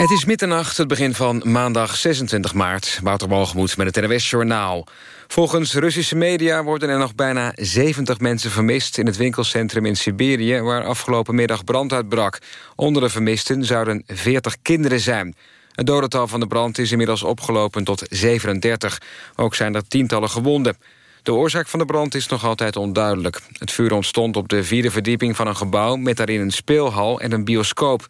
Het is middernacht, het begin van maandag 26 maart. Wouter Walgemoed met het NWS Journaal. Volgens Russische media worden er nog bijna 70 mensen vermist... in het winkelcentrum in Siberië, waar afgelopen middag brand uitbrak. Onder de vermisten zouden 40 kinderen zijn. Het dodental van de brand is inmiddels opgelopen tot 37. Ook zijn er tientallen gewonden. De oorzaak van de brand is nog altijd onduidelijk. Het vuur ontstond op de vierde verdieping van een gebouw... met daarin een speelhal en een bioscoop...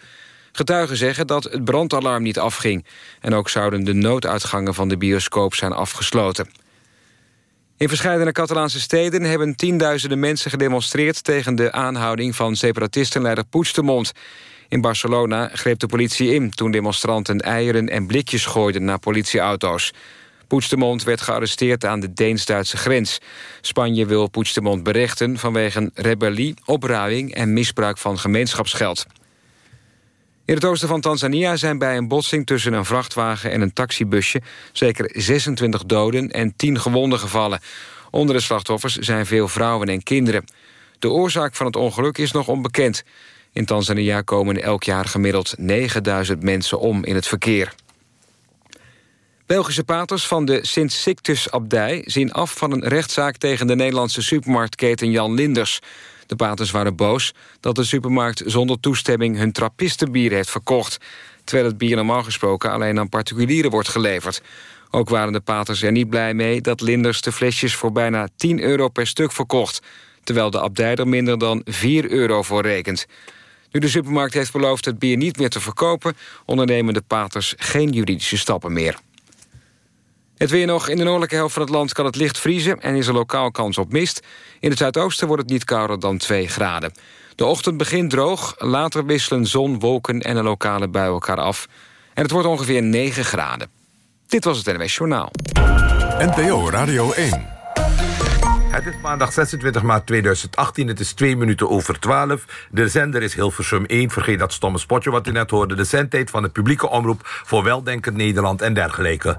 Getuigen zeggen dat het brandalarm niet afging. En ook zouden de nooduitgangen van de bioscoop zijn afgesloten. In verschillende Catalaanse steden hebben tienduizenden mensen gedemonstreerd... tegen de aanhouding van separatistenleider Puigdemont. In Barcelona greep de politie in toen demonstranten eieren en blikjes gooiden naar politieauto's. Puigdemont werd gearresteerd aan de Deens-Duitse grens. Spanje wil Puigdemont berechten vanwege rebellie, opruiing en misbruik van gemeenschapsgeld. In het oosten van Tanzania zijn bij een botsing tussen een vrachtwagen en een taxibusje zeker 26 doden en 10 gewonden gevallen. Onder de slachtoffers zijn veel vrouwen en kinderen. De oorzaak van het ongeluk is nog onbekend. In Tanzania komen elk jaar gemiddeld 9000 mensen om in het verkeer. Belgische paters van de Sint-Sictus-abdij zien af van een rechtszaak tegen de Nederlandse supermarktketen Jan Linders. De paters waren boos dat de supermarkt zonder toestemming hun trappistenbier heeft verkocht. Terwijl het bier normaal gesproken alleen aan particulieren wordt geleverd. Ook waren de paters er niet blij mee dat Linders de flesjes voor bijna 10 euro per stuk verkocht. Terwijl de abdij er minder dan 4 euro voor rekent. Nu de supermarkt heeft beloofd het bier niet meer te verkopen... ondernemen de paters geen juridische stappen meer. Het weer nog. In de noordelijke helft van het land kan het licht vriezen... en is er lokaal kans op mist. In het zuidoosten wordt het niet kouder dan 2 graden. De ochtend begint droog, later wisselen zon, wolken en een lokale bui elkaar af. En het wordt ongeveer 9 graden. Dit was het NWS Journaal. NPO Radio 1. Het is maandag 26 maart 2018. Het is 2 minuten over 12. De zender is Hilversum 1. Vergeet dat stomme spotje wat u net hoorde. De zendtijd van de publieke omroep voor weldenkend Nederland en dergelijke.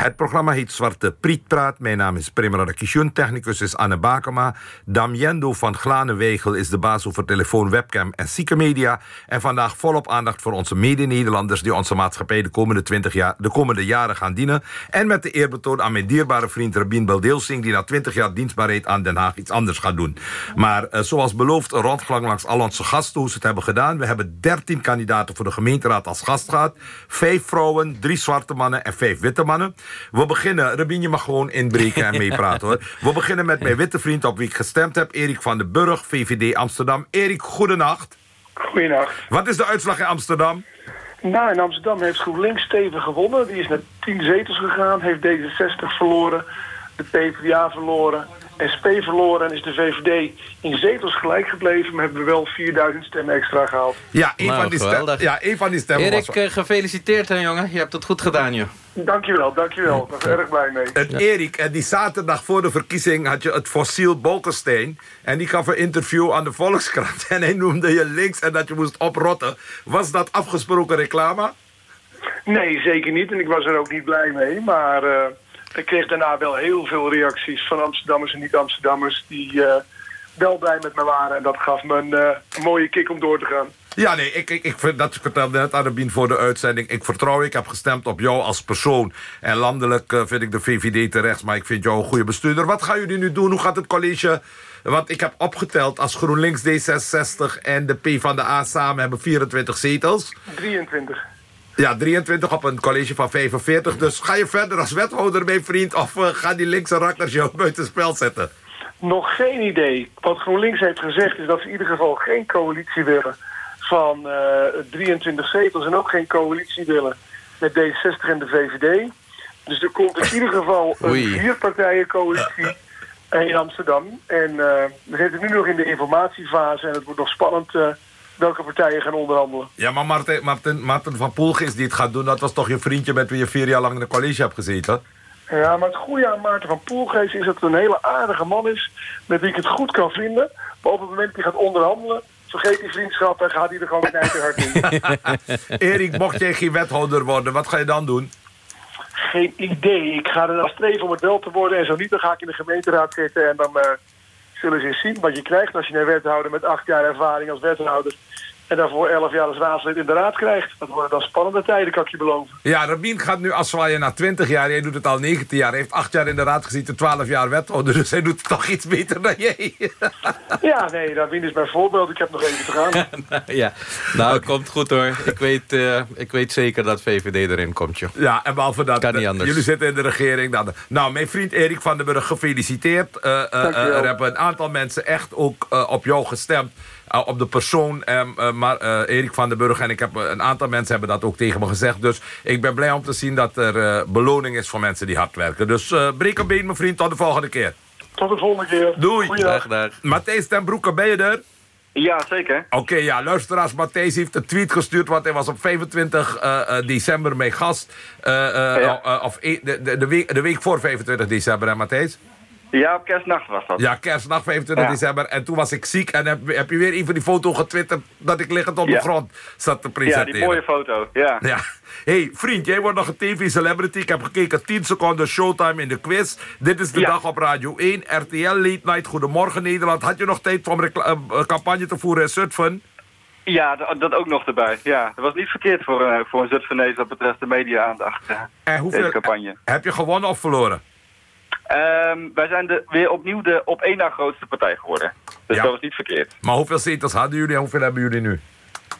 Het programma heet Zwarte Prietpraat. Mijn naam is Primera Kishun. Technicus is Anne Bakema. Damiendo van Glanenwegel is de baas over telefoon, webcam en zieke media. En vandaag volop aandacht voor onze mede-Nederlanders... die onze maatschappij de komende, 20 jaar, de komende jaren gaan dienen. En met de eerbetoon aan mijn dierbare vriend Rabin Beldeelsing... die na 20 jaar dienstbaarheid aan Den Haag iets anders gaat doen. Maar uh, zoals beloofd, een rondgang langs al onze gasten... hoe ze het hebben gedaan. We hebben 13 kandidaten voor de gemeenteraad als gast gehad. Vijf vrouwen, drie zwarte mannen en vijf witte mannen. We beginnen, Rabin, je mag gewoon inbreken en meepraten hoor. We beginnen met mijn witte vriend op wie ik gestemd heb, Erik van den Burg, VVD Amsterdam. Erik, goedenacht. Goedenacht. Wat is de uitslag in Amsterdam? Nou, in Amsterdam heeft GroenLinks stevig gewonnen. Die is naar 10 zetels gegaan, heeft D66 verloren, de PvdA verloren SP verloren en is de VVD in zetels gelijk gebleven... maar hebben we wel 4000 stemmen extra gehaald. Ja, een, nou, van, die stemmen, ja, een van die stemmen Erik, was... Eh, gefeliciteerd hè, jongen. Je hebt het goed gedaan, joh. Dankjewel, dankjewel. Ik ben er erg blij mee. Het Erik, en die zaterdag voor de verkiezing had je het fossiel Bolkestein... en die gaf een interview aan de Volkskrant... en hij noemde je links en dat je moest oprotten. Was dat afgesproken reclame? Nee, zeker niet. En ik was er ook niet blij mee, maar... Uh ik kreeg daarna wel heel veel reacties van Amsterdammers en niet-Amsterdammers... die uh, wel blij met me waren. En dat gaf me een, uh, mooie kick om door te gaan. Ja, nee, ik, ik, ik vind, dat vertelde net Arabien voor de uitzending. Ik vertrouw, ik heb gestemd op jou als persoon. En landelijk uh, vind ik de VVD terecht, maar ik vind jou een goede bestuurder. Wat gaan jullie nu doen? Hoe gaat het college... Want ik heb opgeteld als GroenLinks D66 en de PvdA samen hebben 24 zetels. 23. Ja, 23 op een college van 45. Dus ga je verder als wethouder mee, vriend? Of uh, gaan die linkse rakkers jou buitenspel zetten? Nog geen idee. Wat GroenLinks heeft gezegd is dat ze in ieder geval geen coalitie willen van uh, eh, 23 zetels. En ook geen coalitie willen met D60 en de VVD. Dus er komt in ieder geval een vierpartijencoalitie in Amsterdam. En uh, we zitten nu nog in de informatiefase en het wordt nog spannend welke partijen gaan onderhandelen. Ja, maar Martin, Martin, Martin van Poelgis die het gaat doen... dat was toch je vriendje met wie je vier jaar lang in de college hebt gezeten? Ja, maar het goede aan Maarten van Poelgeest is dat het een hele aardige man is... met wie ik het goed kan vinden. Maar op het moment dat hij gaat onderhandelen... vergeet die vriendschap en gaat hij er gewoon knijterhard in. Erik, mocht jij geen wethouder worden, wat ga je dan doen? Geen idee. Ik ga er streven om het wel te worden. En zo niet, dan ga ik in de gemeenteraad zitten... en dan uh, zullen eens zien wat je krijgt als je een wethouder met acht jaar ervaring als wethouder en daarvoor elf jaar als raadslid in de raad krijgt. Dat worden dan spannende tijden, kan ik je beloven. Ja, Rabin gaat nu afzwaaien na 20 jaar. Jij doet het al 19 jaar. Hij heeft 8 jaar in de raad gezeten, 12 jaar wethouder. Dus hij doet het toch iets beter dan jij. ja, nee, Rabin is mijn voorbeeld. Ik heb nog even te gaan. ja, nou, komt goed hoor. Ik weet, uh, ik weet zeker dat VVD erin komt, joh. Ja, en behalve dat... Kan niet anders. Jullie zitten in de regering. Dan, nou, mijn vriend Erik van den Burg, gefeliciteerd. Uh, uh, er hebben een aantal mensen echt ook op jou gestemd. Uh, op de persoon. Uh, maar uh, Erik van den Burg en ik heb een aantal mensen hebben dat ook tegen me gezegd. Dus ik ben blij om te zien dat er beloning is voor mensen die hard werken. Dus breek een been, mijn vriend. Tot de volgende keer. Tot de volgende keer. Doei. Dag, dag. Matthijs ten Broeke, ben je er? Ja, zeker. Oké, okay, ja, luisteraars. Matthijs heeft een tweet gestuurd... want hij was op 25 december mee gast. Ja. of e de, de, de, week, de week voor 25 december, hè Matthijs? Ja, op kerstnacht was dat. Ja, kerstnacht 25 ja. december. En toen was ik ziek en heb, heb je weer even die foto getwitterd... dat ik liggend op de grond zat te presenteren. Ja, die mooie foto, ja. ja. hey, vriend, jij wordt nog een tv-celebrity. Ik heb gekeken 10 seconden showtime in de quiz. Dit is de dag op Radio 1, RTL Late Night. Goedemorgen Nederland. Had je nog tijd om een uh, campagne te voeren in Zutphen? Ja, dat ook nog erbij. Ja, dat was niet verkeerd voor, uh, voor een Zutphenees wat betreft de media-aandacht. Uh, en hoeveel, campagne. Heb je gewonnen of verloren? Um, wij zijn de, weer opnieuw de op één na grootste partij geworden. Dus ja. dat was niet verkeerd. Maar hoeveel zetels hadden jullie en hoeveel hebben jullie nu?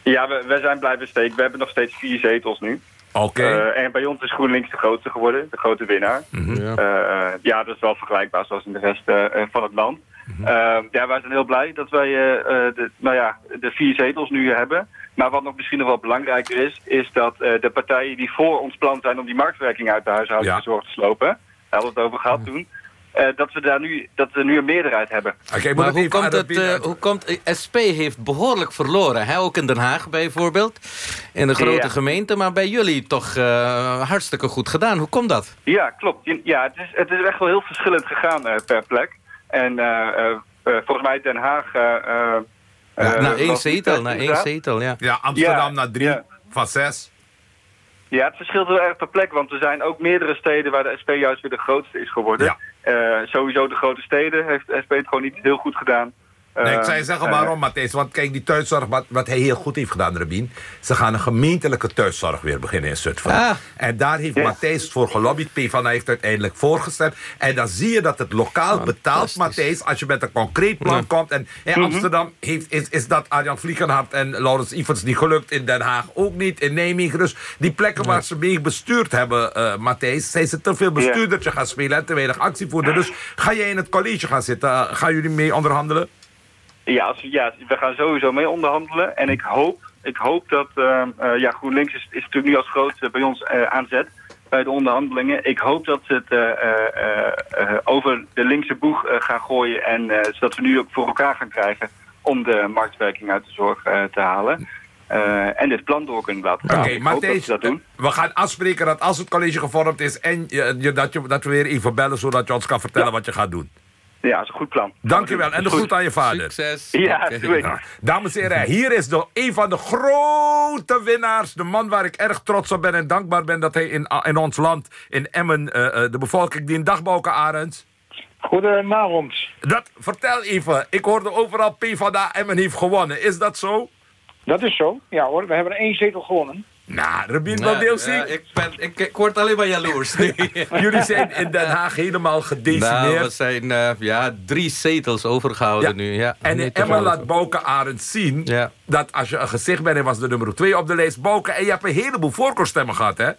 Ja, we, we zijn blijven steken. We hebben nog steeds vier zetels nu. Oké. Okay. Uh, en bij ons is GroenLinks de grootste geworden, de grote winnaar. Mm -hmm. ja. Uh, ja, dat is wel vergelijkbaar zoals in de rest uh, van het land. Mm -hmm. ja, wij zijn heel blij dat wij de, nou ja, de vier zetels nu hebben. Maar wat nog misschien nog wel belangrijker is, is dat de partijen die voor ons plan zijn om die marktwerking uit de huishoudenzorg ja. te slopen, hadden we het over gehad toen, uh, dat we daar nu, dat we nu een meerderheid hebben. Okay, maar hoe komt, het, uh, hoe komt SP heeft behoorlijk verloren, hè? ook in Den Haag bijvoorbeeld, in de grote ja. gemeente, maar bij jullie toch uh, hartstikke goed gedaan. Hoe komt dat? Ja, klopt. Ja, het is, het is echt wel heel verschillend gegaan per plek. En volgens mij Den Haag... ja, naar één zetel, naar één zetel, ja. Ja, Amsterdam ja, naar drie ja. van zes. Ja, het verschilt heel erg per plek, want er zijn ook meerdere steden waar de SP juist weer de grootste is geworden. Ja. Uh, sowieso de grote steden heeft de SP het gewoon niet heel goed gedaan. Nee, ik zou je zeggen waarom, Matthijs. Want kijk, die thuiszorg, wat, wat hij heel goed heeft gedaan, Rabin... ze gaan een gemeentelijke thuiszorg weer beginnen in Zutphen. Ah. En daar heeft ja. Matthijs voor gelobbyd. PvdA heeft uiteindelijk voorgestemd. En dan zie je dat het lokaal betaalt, Matthijs... als je met een concreet plan ja. komt. En in Mhm. Amsterdam heeft, is, is dat Arjan Vliegenhart en Laurens Ivers niet gelukt. In Den Haag ook niet, in Nijmegen. Dus die plekken waar ze mee bestuurd hebben, uh, Matthijs... zijn ze te veel bestuurdertje gaan spelen en te weinig actievoerder. Dus ga jij in het college gaan zitten? Uh, gaan jullie mee onderhandelen? Ja, als, ja, we gaan sowieso mee onderhandelen. En ik hoop, ik hoop dat... Uh, uh, ja, GroenLinks is, is natuurlijk nu als grootste bij ons uh, aanzet bij de onderhandelingen. Ik hoop dat ze het over de linkse boeg gaan gooien... en zodat we nu ook voor elkaar gaan krijgen om de marktwerking uit de zorg te halen. en dit plan door kunnen laten gaan. Oké, okay, maar deze, dat doen. we gaan afspreken dat als het college gevormd is... en je, dat, je, dat we weer even bellen, zodat je ons kan vertellen ja. wat je gaat doen. Ja, dat is een goed plan. Dankjewel. En de groet aan je vader. Succes. Ja, okay. Nou, dames en heren, hier is de, een van de grote winnaars. De man waar ik erg trots op ben en dankbaar ben... dat hij in, in ons land, in Emmen, uh, uh, de bevolking... die in dagbouwke Arends... Goedenavond. Dat, vertel even. Ik hoorde overal PvdA Emmen heeft gewonnen. Is dat zo? Dat is zo. Ja hoor, we hebben één zetel gewonnen. Nou, Rabin wil deel zien. Uh, ik, ben, ik, ik word alleen maar jaloers. Nee. Jullie zijn in Den Haag helemaal gedecimeerd. Nou, we zijn uh, ja, drie zetels overgehouden ja. nu. Ja, en Emmen laat Bouke Arend zien... Ja. dat als je een gezicht bent en was de nummer twee op de lijst... Bouke, en je hebt een heleboel voorkeurstemmen gehad, hè?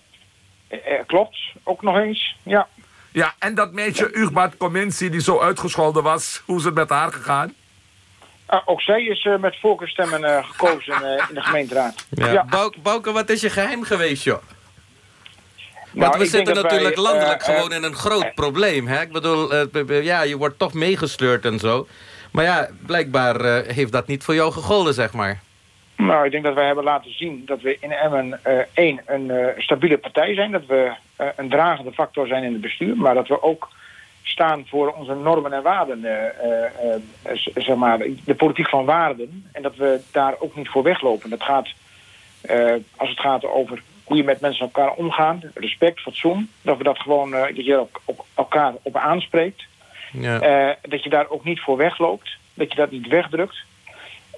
Eh, klopt, ook nog eens, ja. Ja, en dat meisje Ugbart Comensi die zo uitgescholden was... hoe is het met haar gegaan? Uh, ook zij is uh, met voorkeurstemmen uh, gekozen in de gemeenteraad. Ja. ja. Bouke, wat is je geheim geweest, joh? Want nou, we zitten natuurlijk wij, landelijk gewoon in een groot probleem. Hè? Ik bedoel, ja, je wordt toch meegesleurd en zo. Maar ja, blijkbaar heeft dat niet voor jou gegolden, zeg maar. Nou, ik denk dat wij hebben laten zien dat we in Emmen één, een stabiele partij zijn. Dat we een dragende factor zijn in het bestuur. Maar dat we ook staan voor onze normen en waarden, uh, uh, uh, zeg maar, de politiek van waarden. En dat we daar ook niet voor weglopen. Dat gaat, als het gaat over hoe je met mensen elkaar omgaat, respect, fatsoen, dat we dat gewoon, dat je op, op elkaar op aanspreekt. Ja. dat je daar ook niet voor wegloopt. Dat je dat niet wegdrukt.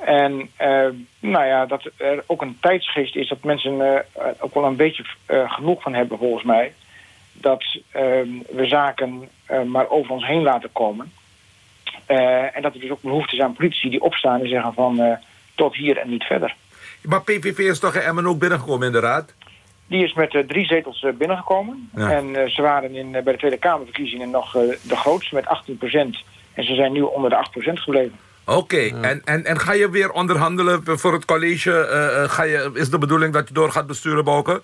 En nou ja, dat er ook een tijdsgeest is dat mensen ook wel een beetje genoeg van hebben volgens mij. Dat we zaken maar over ons heen laten komen. en dat er dus ook behoefte is aan politici die opstaan en zeggen van tot hier en niet verder. Maar PVV is toch in Emmen ook binnengekomen in de raad? Die is met uh, drie zetels uh, binnengekomen. En uh, ze waren in, bij de Tweede Kamerverkiezingen nog de grootste met 18% En ze zijn nu onder de 8% gebleven. Oké, okay. ja. en, en, en ga je weer onderhandelen voor het college? ga je, is de bedoeling dat je door gaat besturen, Boken?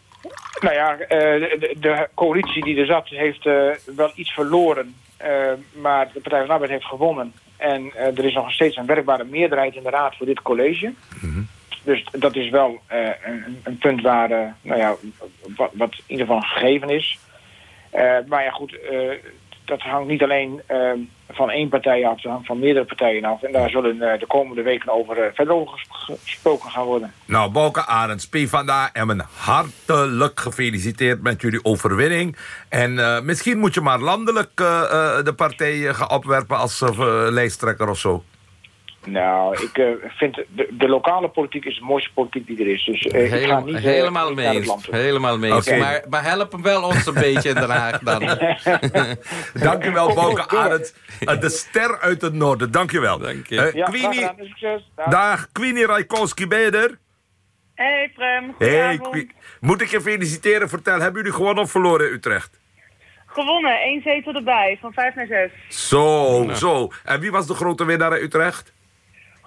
Nou ja, de, de, coalitie die er zat heeft wel iets verloren. maar de Partij van de Arbeid heeft gewonnen. En er is nog steeds een werkbare meerderheid in de raad voor dit college. Mm -hmm. Dus dat is wel uh, een, een, punt waar, uh, nou ja, wat, wat, in ieder geval gegeven is. Uh, maar ja, goed, dat hangt niet alleen van één partij af, dat hangt van meerdere partijen af. En daar zullen de komende weken over verder over gesproken gaan worden. Nou, Bouke Arends, en een hartelijk gefeliciteerd met jullie overwinning. En misschien moet je maar landelijk de partijen gaan opwerpen als lijsttrekker of zo. Nou, ik uh, vind de, de, lokale politiek is de mooiste politiek die er is. Dus uh, Heel, ik ga niet uh, helemaal mee eens. Helemaal mee eens. Okay. Maar, maar help hem wel ons een beetje in Den Haag dan. Dank u wel, de ster uit het noorden. Dank je wel. Dank je. Ja, Queenie. Dag. dag. Queenie Rajkowski, ben je er? Hey Prem, hey, Moet ik je feliciteren? Vertel, hebben jullie gewonnen of verloren in Utrecht? Gewonnen, één zetel erbij, van vijf naar zes. Zo, ja. zo. En wie was de grote winnaar in Utrecht?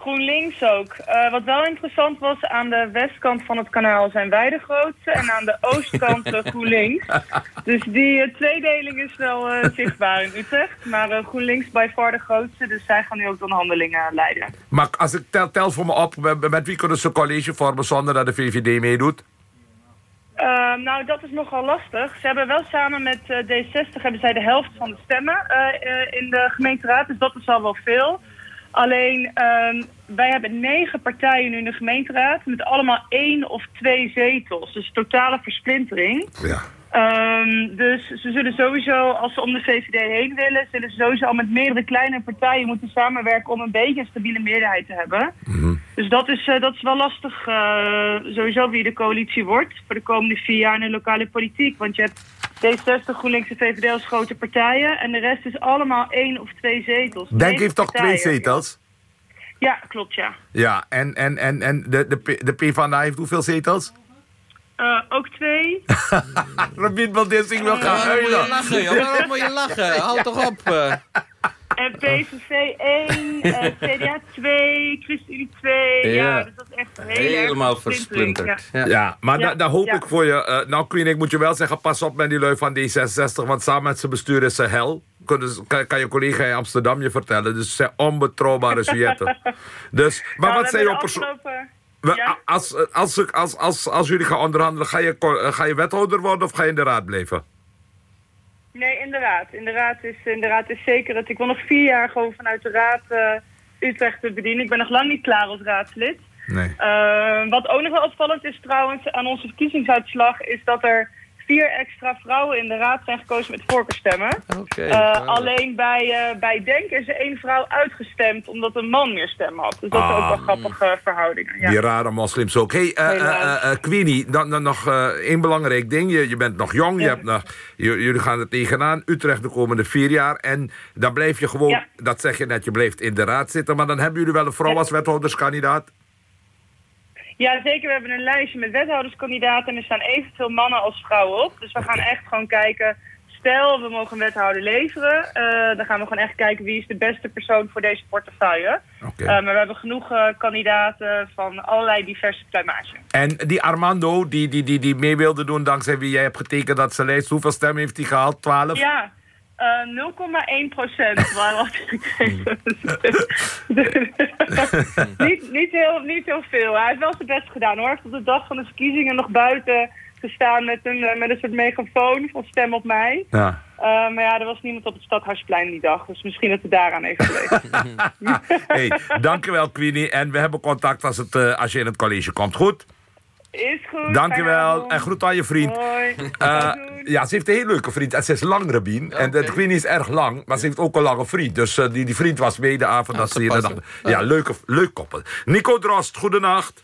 GroenLinks ook. Uh, wat wel interessant was, aan de westkant van het kanaal zijn wij de grootste en aan de oostkant uh, GroenLinks. Dus die uh, tweedeling is wel zichtbaar in Utrecht. Maar GroenLinks bij far de grootste, dus zij gaan nu ook de onderhandelingen leiden. Maar als ik tel, tel voor me op, met, met wie kunnen ze college vormen zonder dat de VVD meedoet? Uh, nou, dat is nogal lastig. Ze hebben wel samen met uh, D60 hebben zij de helft van de stemmen uh, in de gemeenteraad. Dus dat is al wel veel. Alleen, um, wij hebben negen partijen nu in de gemeenteraad... met allemaal één of twee zetels. Dus totale versplintering. Ja. Um, dus ze zullen sowieso, als ze om de VVD heen willen... zullen ze sowieso al met meerdere kleine partijen moeten samenwerken... om een beetje een stabiele meerderheid te hebben. Mm -hmm. Dus dat is, uh, dat is wel lastig, uh, sowieso wie de coalitie wordt... voor de komende vier jaar in de lokale politiek. Want je hebt D60, GroenLinks en VVD als grote partijen. En de rest is allemaal één of twee zetels. Denk heeft toch twee zetels? Ja, klopt, ja. Ja, en, en, en, en de, de, de PvdA heeft hoeveel zetels? Uh, ook twee. Rabin Baldissing wil gaan huilen. Waarom moet je lachen, joh? Waarom moet je lachen? Hou toch op. Uh. En PVV 1, uh, CDA 2, ChristenUnie 2. Ja. dus dat is echt heel helemaal versplinterd. Ja. ja, maar ja. daar da hoop ik voor je. Uh, nou, Queen, ik moet je wel zeggen, pas op met die lui van D66, want samen met zijn bestuur is ze hel. Kan, kan je collega in Amsterdam je vertellen. Dus ze zijn onbetrouwbare sujetten. dus, maar nou, wat zijn jouw Ja? Als, als, als, als, als jullie gaan onderhandelen, ga je, ga je wethouder worden of ga je in de raad blijven? Nee, in de raad. In de raad is, in de raad is zeker het. Ik wil nog vier jaar gewoon vanuit de raad uh, Utrecht te bedienen. Ik ben nog lang niet klaar als raadslid. Nee. Uh, wat ook nog wel opvallend is trouwens aan onze verkiezingsuitslag... is dat er vier extra vrouwen in de raad zijn gekozen met voorkeurstemmen. Okay, uh, alleen bij, uh, bij Denk is er één vrouw uitgestemd omdat een man meer stemmen had. Dus dat ah, is ook wel grappige verhoudingen. Ja. Die rare moslims ook. Hey, uh, Queenie, dan, dan nog één belangrijk ding. Je, je bent nog jong, ja. je hebt nog, jullie gaan er tegenaan. Utrecht de komende vier jaar. En dan blijf je gewoon, ja. dat zeg je net, je blijft in de raad zitten. Maar dan hebben jullie wel een vrouw als wethouderskandidaat? Ja, zeker. We hebben een lijstje met wethouderskandidaten en er staan evenveel mannen als vrouwen op. Dus we gaan echt gewoon kijken, stel we mogen een wethouder leveren, uh, dan gaan we gewoon echt kijken wie is de beste persoon voor deze portefeuille. Okay. Uh, maar we hebben genoeg uh, kandidaten van allerlei diverse pluimage. En die Armando, die, die, die, die mee wilde doen dankzij wie jij hebt getekend dat ze lijst, hoeveel stemmen heeft hij gehaald? 12? Ja. Uh, 0,1 procent wat niet, niet, heel, niet heel veel. Hij heeft wel zijn best gedaan hoor. Hij heeft op de dag van de verkiezingen nog buiten gestaan met een, met een soort megafoon van stem op mij. Ja. Uh, maar ja, er was niemand op het Stadhuisplein die dag. Dus misschien dat het daaraan heeft gelegen. hey, dankjewel Queenie. En we hebben contact als, het, uh, als je in het college komt. Goed? Is goed. Dankjewel. En groet aan je vriend. Hoi. Uh, Ja, ze heeft een heel leuke vriend. En ze is lang, Rabin. En de, niet is erg lang, maar ze heeft ook een lange vriend. Dus uh, die, die vriend was mee de avond dat ze hier... Dag, ja, leuke, leuk koppel. Nico Drost, goedenacht.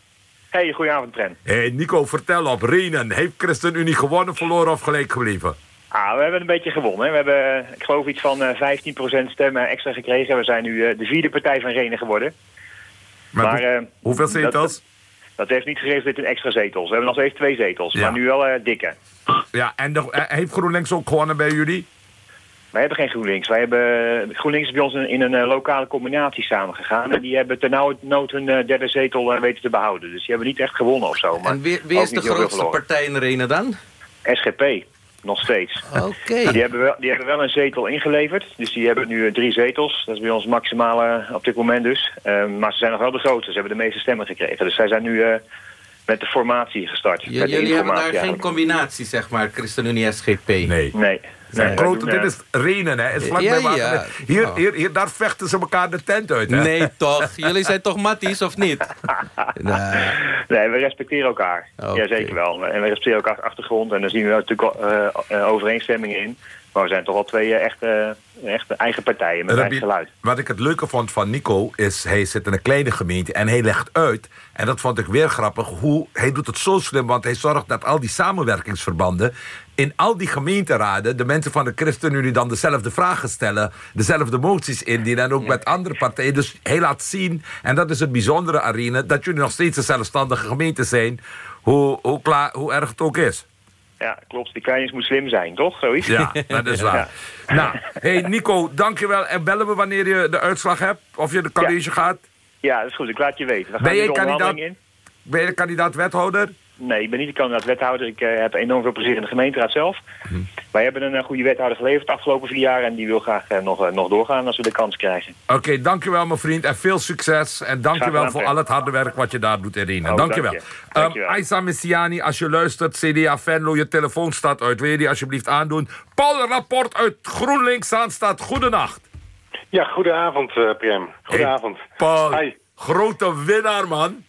Hey, goedenavond, Trent. Hey, Nico, vertel op. Renen, heeft ChristenUnie gewonnen, verloren of gelijk gebleven? Ah, we hebben een beetje gewonnen. We hebben, ik geloof, iets van uh, 15% stemmen extra gekregen. We zijn nu de vierde partij van Renen geworden. Maar, maar uh, hoeveel zetels? Dat, dat, heeft niet gegeven in extra zetels. We hebben nog steeds twee zetels, ja. maar nu wel dikke. Ja, en de, heeft GroenLinks ook gewonnen bij jullie? Wij hebben geen GroenLinks. Wij hebben, GroenLinks is bij ons in, in een uh, lokale combinatie samengegaan. En die hebben ten nood hun uh, derde zetel uh, weten te behouden. Dus die hebben niet echt gewonnen of zo. Maar en wie, wie is de grootste partij in de arena dan? SGP. Nog steeds. Oké. Die, hebben wel, die hebben wel een zetel ingeleverd. Dus die hebben nu drie zetels. Dat is bij ons maximale op dit moment dus. maar ze zijn nog wel de grootste. Ze hebben de meeste stemmen gekregen. Dus zij zijn nu met de formatie gestart. Ja, jullie hebben daar geen combinatie, zeg maar, ChristenUnie-SGP? Nee. Nee. Nee, grote, dit is Renen, hè? Is vlakbij ja, ja. Hier, oh. hier, hier, daar vechten ze elkaar de tent uit, hè? Nee, toch? Jullie zijn toch matties, of niet? nee. nee, we respecteren elkaar. Okay. Ja, zeker wel. En we respecteren elkaars achtergrond. En daar zien we natuurlijk uh, overeenstemmingen in. Maar we zijn toch wel twee echte, echte eigen partijen met eigen geluid. Wat ik het leuke vond van Nico is... hij zit in een kleine gemeente en hij legt uit... en dat vond ik weer grappig... hoe hij doet het zo slim... want hij zorgt dat al die samenwerkingsverbanden... in al die gemeenteraden... de mensen van de ChristenUnie dan dezelfde vragen stellen... dezelfde moties indienen... en ook met andere partijen. Dus hij laat zien... en dat is het bijzondere, Arine... dat jullie nog steeds een zelfstandige gemeente zijn... hoe, hoe, klaar, hoe erg het ook is. Ja, klopt. Die kleintjes moet slim zijn, toch? Zoiets? Ja, dat is waar. Ja. Nou, hey Nico, dankjewel. En bellen we wanneer je de uitslag hebt? Of je de college ja. gaat? Ja, dat is goed. Ik laat je weten. ben je kandidaat, in. Ben je kandidaat wethouder? Nee, ik ben niet de kandidaat wethouder. Ik uh, heb enorm veel plezier in de gemeenteraad zelf. Hm. Wij hebben een uh, goede wethouder geleverd de afgelopen vier jaar... en die wil graag uh, nog, nog doorgaan als we de kans krijgen. Oké, okay, dankjewel mijn vriend en veel succes. En dankjewel voor al het harde werk wat je daar doet, Irene. Oh, dankjewel. Dank je. um. Aisa Messiani, als je luistert, CDA Venlo, je telefoon staat uit. Wil je die alsjeblieft aandoen? Paul Rapport uit GroenLinks staat. Goedenacht. Ja, goedenavond, Prem. Goedenavond. Hey, Paul, Hi. grote winnaar, man.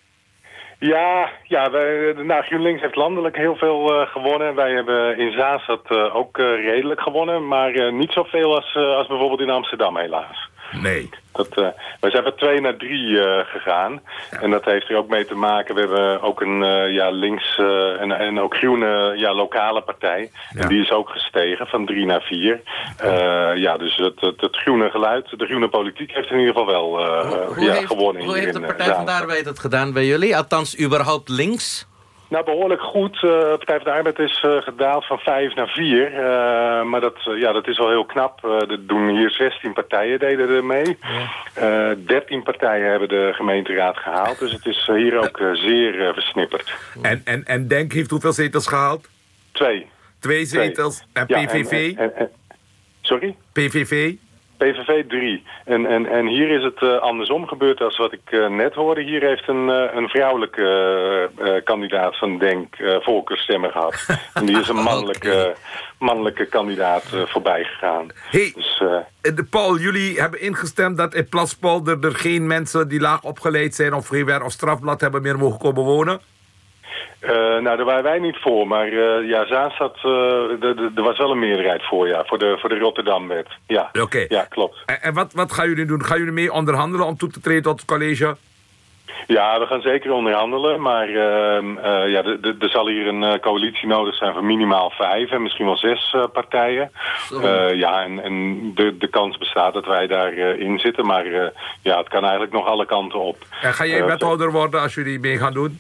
Ja, ja wij, nou, GroenLinks heeft landelijk heel veel uh, gewonnen. Wij hebben in Zaanstad uh, ook uh, redelijk gewonnen, maar niet zoveel als, als bijvoorbeeld in Amsterdam helaas. Nee. Dat, uh, wij zijn van 2 naar 3 uh, gegaan. Ja. En dat heeft er ook mee te maken. We hebben ook een uh, ja, links en, en ook groene ja, lokale partij. Ja. En die is ook gestegen van 3 naar 4. ja, dus het, het, het, groene geluid, de groene politiek heeft in ieder geval wel hoe, ja, heeft, gewonnen. Hoe heeft de Partij van de Arbeid het gedaan bij jullie? Althans, überhaupt links? Nou, behoorlijk goed. Uh, Partij van de Arbeid is uh, gedaald van 5 naar 4. Uh, maar dat, ja, dat is wel heel knap. er doen hier 16 partijen deden er mee. 13 partijen hebben de gemeenteraad gehaald. Dus het is hier ook zeer versnipperd. En, en, en Denk heeft hoeveel zetels gehaald? Twee. Twee zetels. En PVV? Ja, en, en, sorry? PVV? PVV 3. En, en, en hier is het uh, andersom gebeurd als wat ik uh, net hoorde. Hier heeft een, uh, een vrouwelijke kandidaat van Denk volkersstemmen gehad. en die is een mannelijke, mannelijke kandidaat voorbij gegaan. Hey, dus, de Paul, jullie hebben ingestemd dat in Plaspolder er geen mensen die laag opgeleid zijn... of geen werk of strafblad hebben meer mogen komen wonen? Uh, nou, daar waren wij niet voor, maar uh, ja, Zaanstad, uh, er was wel een meerderheid voor, ja, voor de, voor de Rotterdam-wet. Ja, okay. ja klopt. En, en, wat, wat gaan jullie doen? Gaan jullie mee onderhandelen om toe te treden tot het college? Ja, we gaan zeker onderhandelen, maar ehm, ja, er zal hier een coalitie nodig zijn van minimaal vijf en misschien wel zes partijen. ja, en, en de, de kans bestaat dat wij daarin zitten, maar ja, het kan eigenlijk nog alle kanten op. En ga jij wethouder worden als jullie mee gaan doen?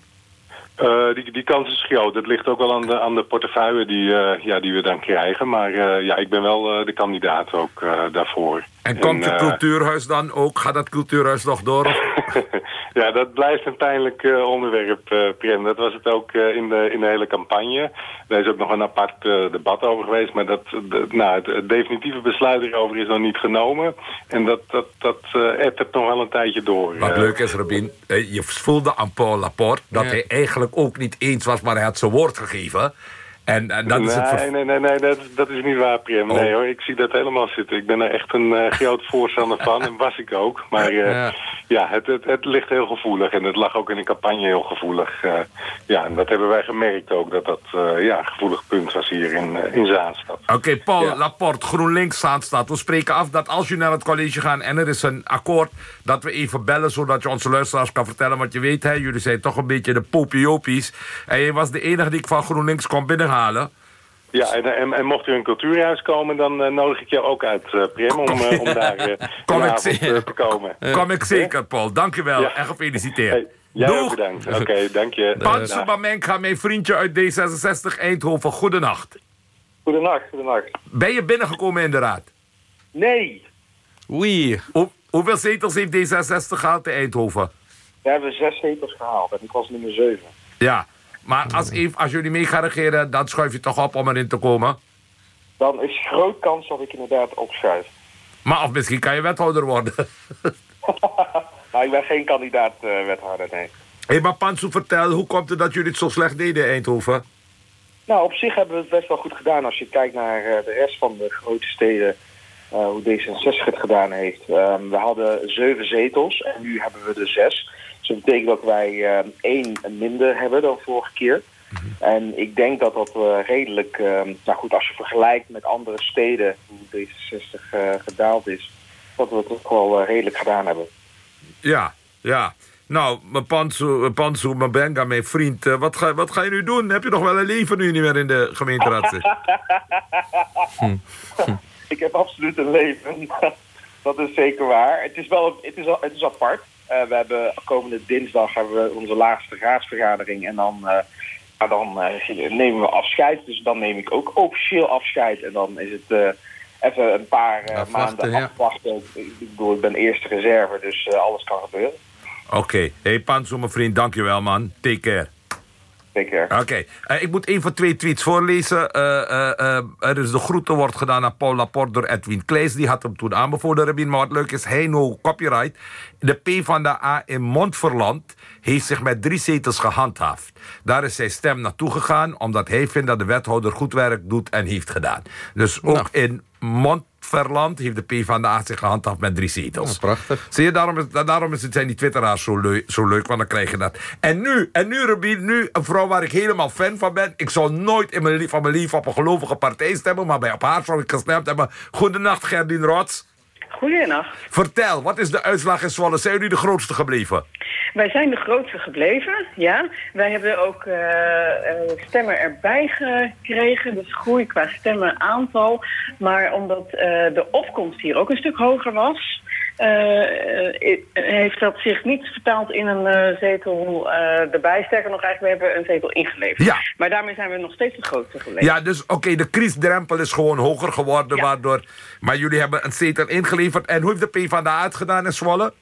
Uh, die, die kans is groot. Het ligt ook wel aan de, aan de portefeuille die, uh, ja, die we dan krijgen. Maar uh, ja, ik ben wel de kandidaat ook daarvoor. En komt het cultuurhuis dan ook? Gaat dat cultuurhuis nog door? ja, dat blijft een pijnlijk onderwerp, Prem. Dat was het ook in, de, in de hele campagne. Daar is ook nog een apart debat over geweest. Maar dat, de, nou, het, het, definitieve besluit erover is nog niet genomen. En dat, dat, dat het nog wel een tijdje door. Wat leuk is, Robin, je voelde aan Paul Laporte... dat ja. hij eigenlijk ook niet eens was, maar hij had zijn woord gegeven. En, dat is het nee, nee, nee, nee dat, dat is niet waar, Prim. Oh. Nee hoor, ik zie dat helemaal zitten. Ik ben er echt een uh, groot voorstander van en was ik ook. Maar ja, ja het, het, het, ligt heel gevoelig en het lag ook in de campagne heel gevoelig. ja, en dat hebben wij gemerkt ook, dat dat ja, een gevoelig punt was hier in, in Zaanstad. Oké, Paul Laporte, GroenLinks Zaanstad. We spreken af dat als je naar het college gaat en er is een akkoord... dat we even bellen, zodat je onze luisteraars kan vertellen. Want je weet, hè, jullie zijn toch een beetje de popiopies. En je was de enige die ik van GroenLinks kon Ja, en, en, mocht u een cultuurhuis komen, dan uh, nodig ik jou ook uit, uh, Prim, om, uh, om daar Kom ik te komen. Kom ik zeker, Paul. Dank je wel en gefeliciteerd. Hey, jij bedankt. Oké, dank je. Pansu Bamenka, mijn vriendje uit D66 Eindhoven. Goedenacht. Goedenacht, goedenacht. Ben je binnengekomen in de raad? Nee. Oei. hoeveel zetels heeft D66 gehaald in Eindhoven? We hebben zes zetels gehaald en ik was nummer zeven. Ja, maar als, als jullie mee gaan regeren, dan schuif je toch op om erin te komen? Dan is groot kans dat ik inderdaad opschuif. Maar of misschien kan je wethouder worden. nou, ik ben geen kandidaat uh, wethouder, nee. Hé, hey, maar Pansu, vertel, hoe komt het dat jullie het zo slecht deden in Eindhoven? Nou, op zich hebben we het best wel goed gedaan. Als je kijkt naar uh, de rest van de grote steden, uh, hoe D66 het gedaan heeft. Um, we hadden zeven zetels en nu hebben we er zes. Dat betekent dat wij uh, één minder hebben dan vorige keer. Mhm. En ik denk dat dat uh, redelijk, uh, nou goed, als je vergelijkt met andere steden hoe D66 gedaald is, dat we het ook wel redelijk gedaan hebben. Ja, ja. Nou, Pansu, Pansu mijn Benga, mijn vriend, wat, ga, wat ga je nu doen? Heb je nog wel een leven nu niet meer in de gemeenteraad zit? hm. Ik heb absoluut een leven. dat is zeker waar. Het is wel het is, het is apart. Uh, we hebben komende dinsdag hebben we onze laatste raadsvergadering. En dan, uh, dan uh, nemen we afscheid. Dus dan neem ik ook officieel afscheid. En dan is het even een paar maanden ja. afwachten. Ik bedoel, ik ben eerste reserve, dus alles kan gebeuren. Oké. Okay. Hey Panzo, mijn vriend, dankjewel man. Take care. Oké, eh, ik moet een van twee tweets voorlezen. Uh, er is de groeten wordt gedaan aan Paul Laporte door Edwin Klees. Die had hem toen aanbevolen, Rabin. Maar wat leuk is, hij no copyright. De P van de A in Montferland heeft zich met drie zetels gehandhaafd. Daar is zijn stem naartoe gegaan... omdat hij vindt dat de wethouder goed werk doet en heeft gedaan. Dus ook nou. in Montferland heeft de PvdA zich gehandhaafd met drie zetels. prachtig. Zie je, daarom, is, daarom is het, zijn die twitteraars zo, leuk, zo leuk, want dan krijg je dat. En nu, en nu Rubin, nu een vrouw waar ik helemaal fan van ben. Ik zou nooit in mijn, van mijn lief op een gelovige partij stemmen... maar bij op haar zou ik gestemd hebben. Goedenacht, Gerdien Rots. Goedenacht. Vertel, wat is de uitslag in Zwolle? Zijn jullie de grootste gebleven? Wij zijn de grootste gebleven, ja. Wij hebben ook uh, stemmen erbij gekregen, dus groei qua stemmenaantal. Maar omdat uh, de opkomst hier ook een stuk hoger was... Uh, heeft dat zich niet vertaald in een zetel erbij. Sterker nog, eigenlijk, we hebben een zetel ingeleverd. Ja. Maar daarmee zijn we nog steeds de grootste gebleven. Ja, dus oké, okay, de kriesdrempel is gewoon hoger geworden. Ja. Waardoor, maar jullie hebben een zetel ingeleverd. En hoe heeft de PvdA uitgedaan in Zwolle?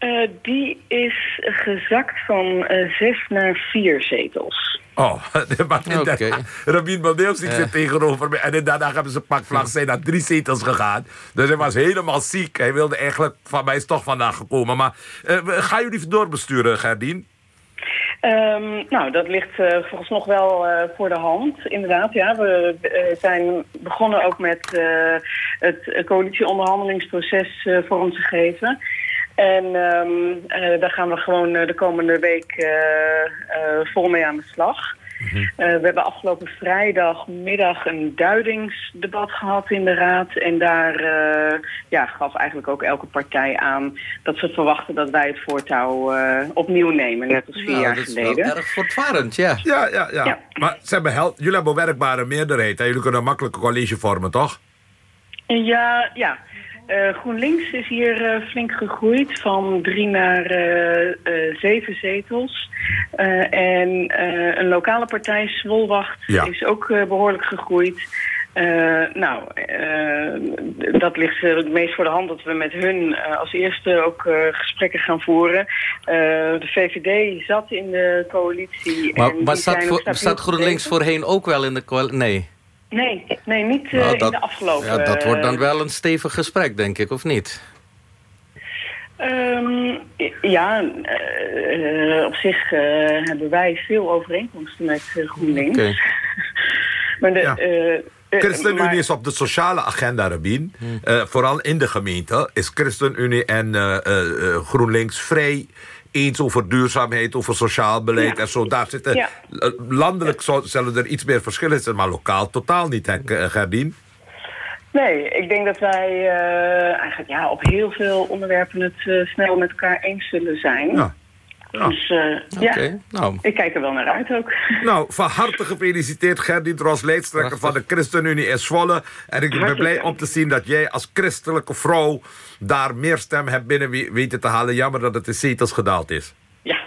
Uh, die is gezakt van uh, zes naar vier zetels. Oh, maar okay. Rabin Baldeusik zit tegenover me. En daarna hebben ze pakvlag zijn naar drie zetels gegaan. Dus hij was helemaal ziek. Hij wilde eigenlijk van mij is toch vandaag gekomen. Maar uh, gaan jullie doorbesturen, Gerdien? Um, nou, dat ligt uh, volgens nog wel uh, voor de hand, inderdaad. Ja, we uh, zijn begonnen ook met het coalitieonderhandelingsproces vorm te geven. En um, uh, daar gaan we gewoon uh, de komende week uh, vol mee aan de slag. Mm -hmm. we hebben afgelopen vrijdagmiddag een duidingsdebat gehad in de Raad. En daar ja, gaf eigenlijk ook elke partij aan dat ze verwachten dat wij het voortouw opnieuw nemen. Net als vier nou, jaar geleden. Dat is erg voortvarend, ja. Ja, ja, ja. ja. Maar ze hebben hel jullie hebben werkbare meerderheid. Hè? Jullie kunnen een makkelijke college vormen, toch? Ja, ja. Uh, GroenLinks is hier uh, flink gegroeid van drie naar uh, zeven zetels. en een lokale partij, Zwolwacht, ja. is ook behoorlijk gegroeid. nou, dat ligt het meest voor de hand dat we met hun als eerste ook gesprekken gaan voeren. de VVD zat in de coalitie. Maar, en maar staat, voor, staat GroenLinks voorheen ook wel in de coalitie? Nee. Nee, nee niet uh, nou, dat, in de afgelopen... Ja, dat wordt dan wel een stevig gesprek, denk ik, of niet? Um, ja, uh, op zich uh, hebben wij veel overeenkomsten met GroenLinks. Okay. Maar de, ChristenUnie is op de sociale agenda, Rabin. Hmm. vooral in de gemeente is ChristenUnie en GroenLinks vrij eens over duurzaamheid, over sociaal beleid en zo. Daar zitten, Landelijk zullen er iets meer verschillen zijn, maar lokaal totaal niet, hè, Gerdien? Nee, ik denk dat wij uh, eigenlijk ja, op heel veel onderwerpen het uh, snel met elkaar eens zullen zijn. Ja. Ja. Dus uh, ja, nou. ik kijk er wel naar uit ook. Nou, van harte gefeliciteerd Gerdien Ros, leidstrekker van de ChristenUnie in Zwolle. En ik ben blij om te zien dat jij als christelijke vrouw daar meer stem hebt binnen weten te halen. Jammer dat het in zetels gedaald is. Ja.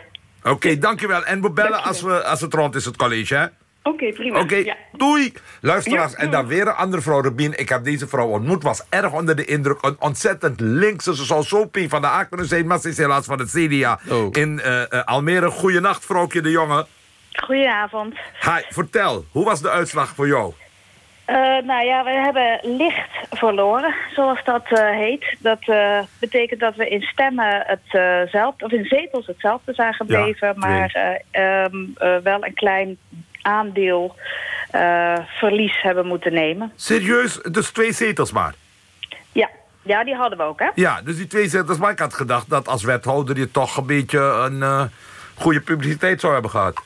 Oké, dankjewel. En we bellen als, we, als het rond is, het college, hè? Oké, prima. Oké, doei. Luisteraars, en dan weer een andere vrouw, Rubin. Ik heb deze vrouw ontmoet, was erg onder de indruk. Een ontzettend linkse, ze zou zo P van de A kunnen zijn... maar ze is helaas van het CDA oh. in uh, uh, Almere. Goeienacht, vrouwtje de jongen. Goedenavond. Hi, vertel, hoe was de uitslag voor jou? Uh, nou ja, we hebben licht verloren, zoals dat heet. Dat betekent dat we in stemmen hetzelfde, of in zetels hetzelfde zijn gebleven, maar um, wel een klein aandeel verlies hebben moeten nemen. Serieus? Dus twee zetels maar? Ja. Ja, die hadden we ook, hè? Ja, dus die twee zetels. Maar ik had gedacht dat als wethouder je toch een beetje een goede publiciteit zou hebben gehad.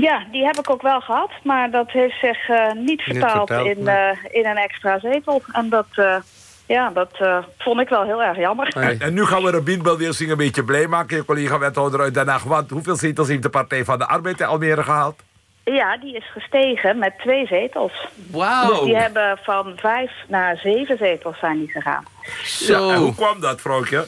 Ja, die heb ik ook wel gehad. Maar dat heeft zich uh, niet vertaald, in, in een extra zetel. En dat... Ja, dat vond ik wel heel erg jammer. En, en nu gaan we Rabin Beldeelsing een beetje blij maken. Je collega wethouder uit Den Haag. Want hoeveel zetels heeft de Partij van de Arbeid in Almere gehaald? Ja, die is gestegen met twee zetels. Wauw. Dus die hebben van vijf naar zeven zetels zijn die gegaan. Zo. hoe kwam dat, vrouwtje?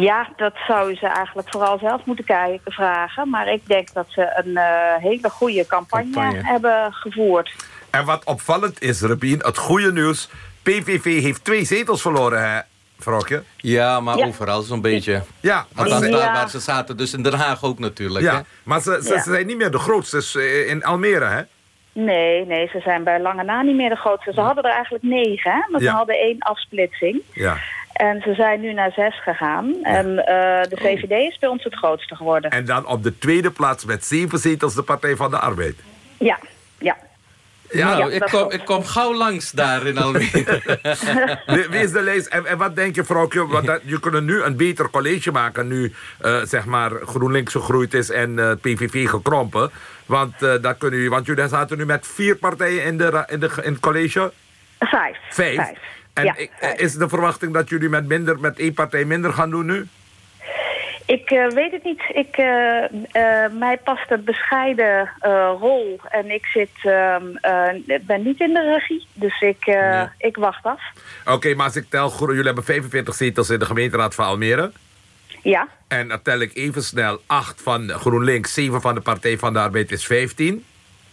Ja, dat zou ze eigenlijk vooral zelf moeten kijken, vragen. Maar ik denk dat ze een uh, hele goede campagne, campagne, hebben gevoerd. En wat opvallend is, Rabin, het goede nieuws... PVV heeft twee zetels verloren, hè? Vrouwtje? Ja, maar overal zo'n beetje. Ja, maar daar waar ze zaten. Dus in Den Haag ook natuurlijk. Ja, maar ze, ze, zijn niet meer de grootste eh, in Almere, hè? Nee, nee, ze zijn bij lange na niet meer de grootste. Ze hadden er eigenlijk negen, hè? Maar ze hadden één afsplitsing. Ja. En ze zijn nu naar zes gegaan. En uh, de VVD is bij ons het grootste geworden. En dan op de tweede plaats met zeven zetels de Partij van de Arbeid. Ja, ja. Ja, nou, ik, kom, ik kom gauw langs daar in Almere. Wie is de lijst? En, en, wat denk je, vrouwtje? Want dat, je kunt nu een beter college maken... nu uh, zeg maar GroenLinks gegroeid is en uh, eh, PVV gekrompen. Want, uh, dat kunnen jullie, want jullie zaten nu met vier partijen in, de, in, de, in het college? Vijf. Vijf? Vijf. En ja, is de verwachting dat jullie met, minder, met één partij minder gaan doen nu? Ik uh, weet het niet. Ik, uh, uh, mij past een bescheiden rol. En ik zit, ehm, ben niet in de regie. Dus ik, nee. ik wacht af. Oké, okay, maar als ik tel... Jullie hebben 45 zetels in de gemeenteraad van Almere. Ja. En dan tel ik even snel 8 van GroenLinks, 7 van de Partij van de Arbeid is 15.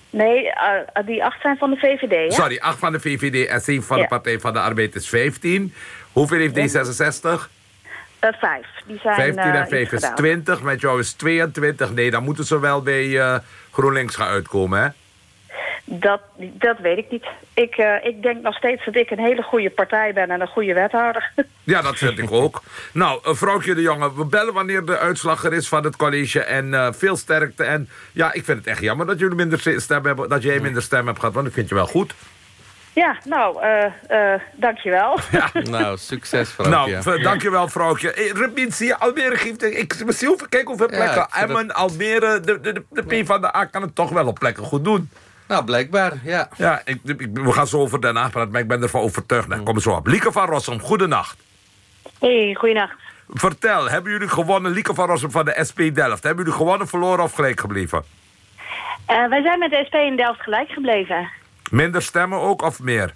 Nee, die 8 zijn van de VVD, hè? Sorry, 8 van de VVD en 7 van ja. de Partij van de Arbeid is 15. Hoeveel heeft D66? Uh, vijf. Die zijn, 15 en 5 uh, is 20, met jou is 22. Nee, dan moeten ze wel bij uh, GroenLinks gaan uitkomen, hè? Dat, dat weet ik niet. Ik, uh, ik denk nog steeds dat ik een hele goede partij ben en een goede wethouder. Ja, dat vind ik ook. Nou, vrouwtje de jongen, we bellen wanneer de uitslag er is van het college. En veel sterkte. En ja, ik vind het echt jammer dat jullie minder stem hebben, dat jij minder stem hebt gehad. Want ik vind je wel goed. Ja, nou, uh, uh, dankjewel. Ja. nou, succes, vrouwtje. Nou, dankjewel, vrouwtje. Hey, Rubin, zie je, Almere geeft... Ik, misschien kijk hoeveel plekken. Ja, Emmen, dat... Almere, de, de, de, de P van de A kan het toch wel op plekken goed doen. Nou, blijkbaar, ja. Ja, ik, ik, we gaan zo over Den Haag praten, maar ik ben ervan overtuigd. Nou, kom zo op. Lieke van Rossum, goedenacht. Hey, goedenacht. Vertel, hebben jullie gewonnen, Lieke van Rossum van de SP Delft? Hebben jullie gewonnen, verloren of gelijk gebleven? Uh, wij zijn met de SP in Delft gelijk gebleven. Minder stemmen ook of meer?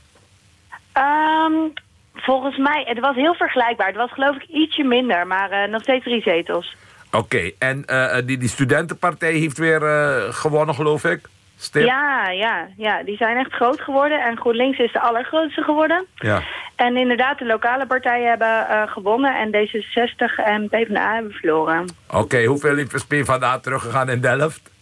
Um, volgens mij, het was heel vergelijkbaar. Het was geloof ik ietsje minder, maar uh, nog steeds drie zetels. Oké, okay. en uh, die, die studentenpartij heeft weer uh, gewonnen, geloof ik? Stip? Ja, ja, ja, die zijn echt groot geworden. En GroenLinks is de allergrootste geworden. Ja. En inderdaad, de lokale partijen hebben gewonnen. En D66 en PvdA hebben verloren. Oké, okay, hoeveel is PvdA teruggegaan in Delft?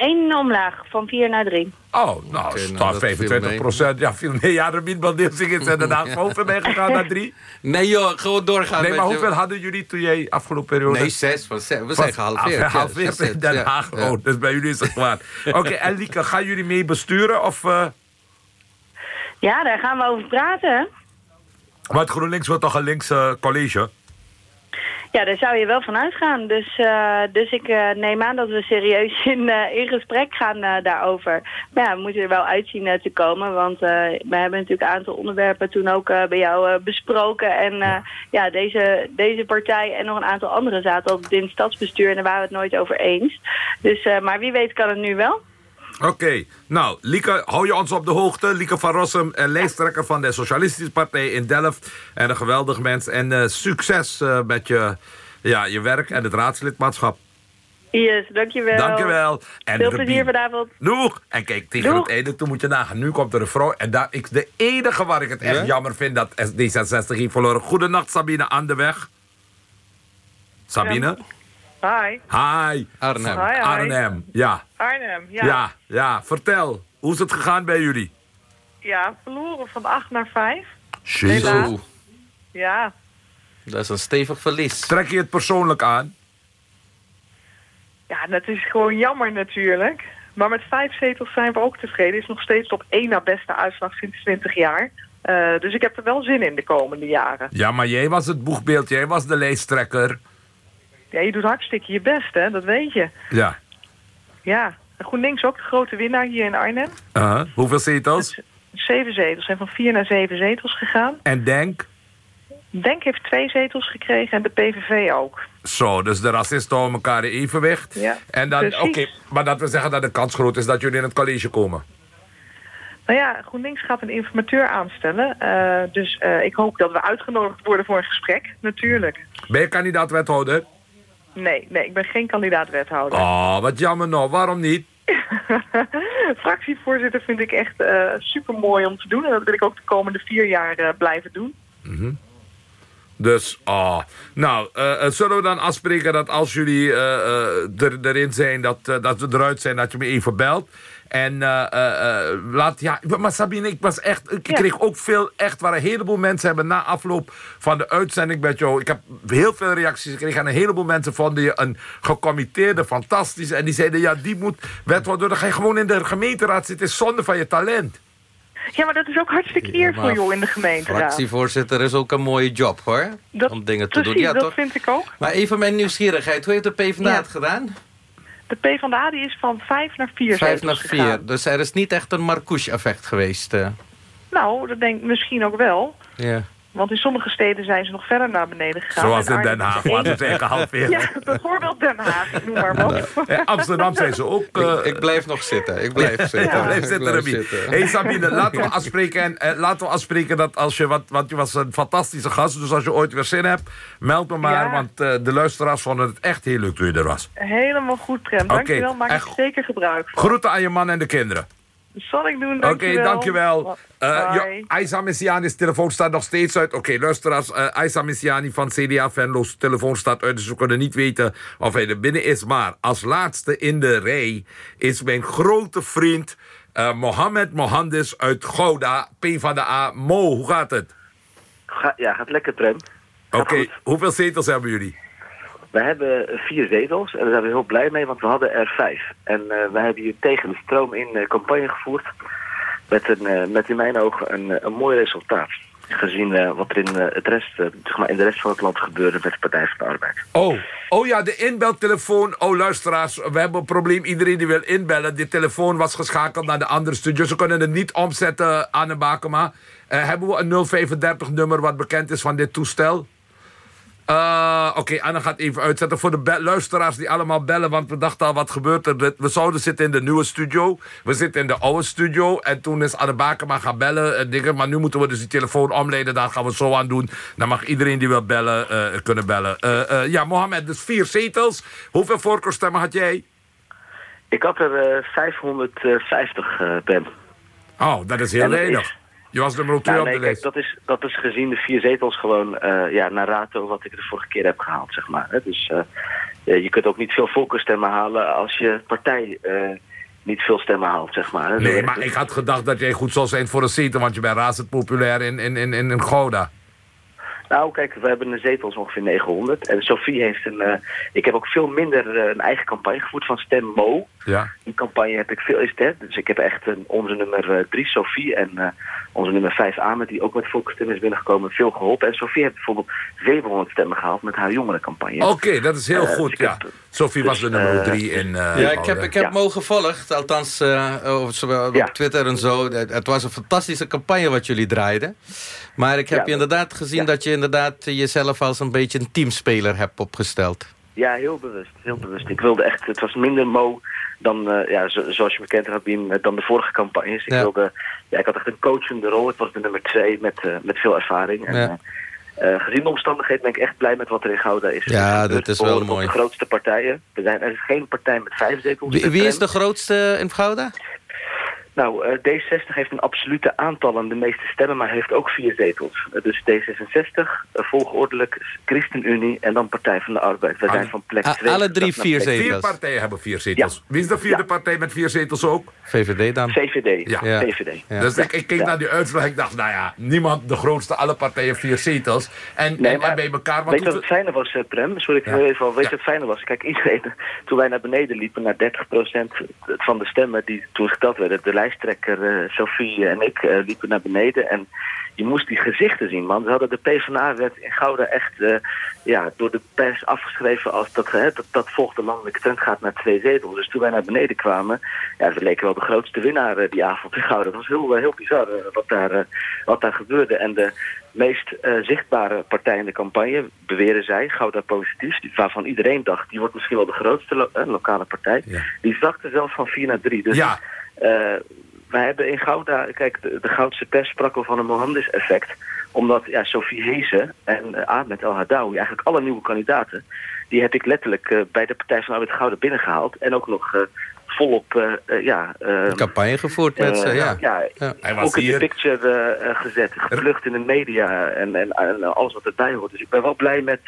Eén omlaag, van 4 naar 3. Oh, nou, okay, nou 25 procent. Ja, veel, nee, ja, Rabin Baldilsing is inderdaad gewoon voorbij gegaan naar 3. Nee joh, gewoon doorgaan. Nee, maar hoeveel hadden jullie toen jij afgelopen periode... Nee, 6. We zijn gehalveerd. Gehalveerd in Den Haag. Ja. Oh, dus bij jullie is het klaar. Oké, okay, en Lieke, gaan jullie mee besturen of... Uh... Ja, daar gaan we over praten. Maar GroenLinks wordt toch een links uh, college? Ja, daar zou je wel van uitgaan. Dus, uh, dus ik uh, neem aan dat we serieus in, uh, in gesprek gaan daarover. Maar ja, we moeten er wel uitzien te komen. Want we hebben natuurlijk een aantal onderwerpen toen ook bij jou besproken. En ja, ja deze, deze partij en nog een aantal andere zaten altijd in het stadsbestuur. En daar waren we het nooit over eens. Dus, maar wie weet kan het nu wel. Oké, nou, Lieke, hou je ons op de hoogte. Lieke van Rossum, lijsttrekker van de Socialistische Partij in Delft. En een geweldig mens. En uh, succes uh, met je, ja, je werk en het raadslidmaatschap. Yes, dankjewel. Dankjewel. En Veel plezier vanavond. Doeg. En kijk, tegen Doeg. het einde toe moet je nagaan. Nu komt er een vrouw. En dat ik de enige waar ik het echt ja? jammer vind dat D66 heeft verloren. Goedenacht, Sabine aan de weg. Sabine? Ja. Hi. Hi. Arnhem. Hi, hi. Arnhem, ja. Arnhem, ja. Ja, ja. Vertel, hoe is het gegaan bij jullie? Ja, verloren van 8 naar 5. Jezus. Ja. Dat is een stevig verlies. Trek je het persoonlijk aan? Ja, dat is gewoon jammer natuurlijk. Maar met vijf zetels zijn we ook tevreden. is nog steeds op één na beste uitslag sinds 20 jaar. Uh, dus ik heb er wel zin in de komende jaren. Ja, maar jij was het boegbeeld. Jij was de lijsttrekker. Ja, je doet hartstikke je best, hè? Dat weet je. Ja. Ja. GroenLinks ook de grote winnaar hier in Arnhem. Uh -huh. Hoeveel zetels? Zeven zetels. zijn van vier naar zeven zetels gegaan. En Denk? Denk heeft twee zetels gekregen en de PVV ook. Zo, dus de racisten houden elkaar in evenwicht. Ja, en dan, Oké, maar dat wil zeggen dat de kans groot is dat jullie in het college komen. Nou ja, GroenLinks gaat een informateur aanstellen. Uh, dus uh, ik hoop dat we uitgenodigd worden voor een gesprek, natuurlijk. Ben je kandidaat wethouder? Nee, nee, ik ben geen kandidaat-wethouder. Oh, wat jammer nou. Waarom niet? Fractievoorzitter vind ik echt uh, super mooi om te doen. En dat wil ik ook de komende vier jaar uh, blijven doen. Mm -hmm. Dus, oh. Nou, uh, zullen we dan afspreken dat als jullie er, erin zijn, dat, dat we eruit zijn, dat je me even belt? En uh, uh, laat, ja, maar Sabine, ik was echt, ik kreeg ook veel, echt, waar een heleboel mensen hebben na afloop van de uitzending met jou. Ik heb heel veel reacties gekregen en een heleboel mensen vonden je een gecommitteerde, fantastisch. En die zeiden, ja, die moet wethouder, dan ga je gewoon in de gemeenteraad zitten, is zonde van je talent. Ja, maar dat is ook hartstikke eer voor jou in de gemeenteraad. Fractievoorzitter is ook een mooie job, hoor. Dat, om dingen te doen. Ja, dat toch? vind ik ook. Maar even mijn nieuwsgierigheid. Hoe heeft de PvdA ja. het gedaan? De PvdA die is van 5 naar 4 5 naar 4. Dus er is niet echt een Marcouche-effect geweest. Uh. Nou, dat denk ik misschien ook wel. Ja. Want in sommige steden zijn ze nog verder naar beneden gegaan. Zoals in Den Haag, laten we zeggen halveer. Ja, bijvoorbeeld Den Haag, ik noem maar wat. Ja, Amsterdam zijn ze ook... Uh... Ik, ik, blijf nog zitten, ik blijf zitten. Ja, blijf zitten, Remy. Hé hey, Sabine, laten we afspreken, en, uh, laten we afspreken dat als je... Wat, want je was een fantastische gast, dus als je ooit weer zin hebt... meld me maar, ja. want uh, de luisteraars vonden het echt heel leuk toen je er was. Helemaal goed, Prem. Dankjewel, okay. maak ik zeker gebruik van. Groeten aan je man en de kinderen. Zal ik doen, dankjewel. Oké, okay, dankjewel. Uh, Aisa Messiani's telefoon staat nog steeds uit. Oké, okay, luisteraars. Uh, Aisa Messiani van CDA Venlo's telefoon staat uit. Dus we kunnen niet weten of hij er binnen is. Maar als laatste in de rij is mijn grote vriend... Uh, Mohamed Mohandes uit Gouda, P van de A. Mo, hoe gaat het? Ga, ja, gaat lekker, Prem. Oké, okay, hoeveel zetels hebben jullie? We hebben vier zetels en daar zijn we heel blij mee, want we hadden er vijf. En uh, we hebben hier tegen de stroom in uh, campagne gevoerd. Met, een, uh, met in mijn ogen een, een mooi resultaat. Gezien wat er in, het rest, zeg maar in de rest van het land gebeurde met de Partij van de Arbeid. Oh, oh ja, de inbeltelefoon. Oh, luisteraars, we hebben een probleem. Iedereen die wil inbellen. Die telefoon was geschakeld naar de andere studio. Ze kunnen het niet omzetten, Anne Bakema. hebben we een 035 nummer wat bekend is van dit toestel? Uh, Oké, okay, Anne gaat even uitzetten voor de luisteraars die allemaal bellen. Want we dachten al, wat gebeurt er? We zouden zitten in de nieuwe studio. We zitten in de oude studio. En toen is Anne Bakema gaan bellen. En dingen, maar nu moeten we dus die telefoon omleden. Daar gaan we zo aan doen. Dan mag iedereen die wil bellen, uh, kunnen bellen. Uh, ja, Mohammed, dus vier zetels. Hoeveel voorkeurstemmen had jij? Ik had er 550, Ben. Oh, dat is heel weinig. Je was nummer 2 nou, nee, op de kijk, dat, is, dat is gezien de vier zetels gewoon uh, ja, naar rato wat ik de vorige keer heb gehaald, zeg maar. Dus uh, je kunt ook niet veel voorkeurstemmen halen als je partij niet veel stemmen haalt, zeg maar. Nee, maar ik had gedacht dat jij goed zou zijn voor een zetel... want je bent razend populair in, in, in, in Gouda. Nou, kijk, we hebben een zetels ongeveer 900. En Sophie heeft een... Uh, ik heb ook veel minder uh, een eigen campagne gevoerd van Stem Mo. Ja. Die campagne heb ik veel is het. Dus ik heb echt een, onze nummer 3, uh, Sophie, en uh, onze nummer 5, Ahmed, die ook met volksstemmen is binnengekomen, veel geholpen. En Sophie heeft bijvoorbeeld 700 stemmen gehaald met haar jongerencampagne. Oké, okay, dat is heel goed, dus ja. Heb, Sophie dus, was de nummer 3 in... ja, ik heb, ik heb ja. Mo gevolgd, althans op, op ja. Twitter en zo. Het was een fantastische campagne wat jullie draaiden. Maar ik heb ja, je inderdaad gezien dat je inderdaad jezelf als een beetje een teamspeler hebt opgesteld. Ja, heel bewust. Heel bewust. Ik wilde echt, het was minder mo dan, uh, ja, zo, zoals je bekend hebt, dan de vorige campagnes. Ik, wilde, ja, ik had echt een coachende rol. Ik was de nummer twee met, uh, met veel ervaring. En, ja. Uh, gezien de omstandigheden ben ik echt blij met wat er in Gouda is. Ja, dat is wel mooi. de grootste partijen. Er, zijn, er is geen partij met vijf zetels. Wie, wie is de grootste in Gouda? Nou, uh, D60 heeft een absolute aantal aan de meeste stemmen, maar heeft ook vier zetels. Uh, dus D66, uh, volgordelijk ChristenUnie en dan Partij van de Arbeid. We zijn van plek 2. Alle drie vier zetels. Vier partijen hebben vier zetels. Ja. Wie is de vierde ja. partij met vier zetels ook? VVD dan. VVD, ja. ja. VVD. Dus ik, ik keek naar die uitslag en ik dacht, nou ja, niemand de grootste, alle partijen vier zetels. En, nee, en, en bij elkaar... Weet je wat het fijne was, uh, Prem? Sorry, ik wil even al. Weet je wat het fijne was? Kijk, iedereen, toen wij naar beneden liepen, naar 30% van de stemmen die toen geteld werden, de lijsttrekker uh, Sophie en ik uh, liepen naar beneden. En je moest die gezichten zien, man. Ze hadden de PvdA-wet in Gouda echt uh, ja, door de pers afgeschreven als dat, hè, dat, dat volgt de landelijke trend gaat naar twee zetels. Dus toen wij naar beneden kwamen, ja, we leken wel de grootste winnaar die avond in Gouda. Dat was heel, heel bizar wat, daar, wat daar gebeurde. En de meest zichtbare partij in de campagne, beweren zij, Gouda Positief, waarvan iedereen dacht, die wordt misschien wel de grootste lo lokale partij, ja. die zakte zelfs van 4 naar 3. Dus ja wij hebben in Gouda, kijk, de, Goudse pers sprak al van een Mohammed-effect. Omdat ja, Sophie Hezen en uh, Ahmed El Hadawi, eigenlijk alle nieuwe kandidaten... die heb ik letterlijk uh, bij de Partij van Arbeid Gouda binnengehaald. En ook nog volop uh, uh, ja, uh, campagne gevoerd met ze, ja. ja. ja. Hij was ook hier. in de picture gezet, gevlucht in de media en, en, en, alles wat erbij hoort. Dus ik ben wel blij met,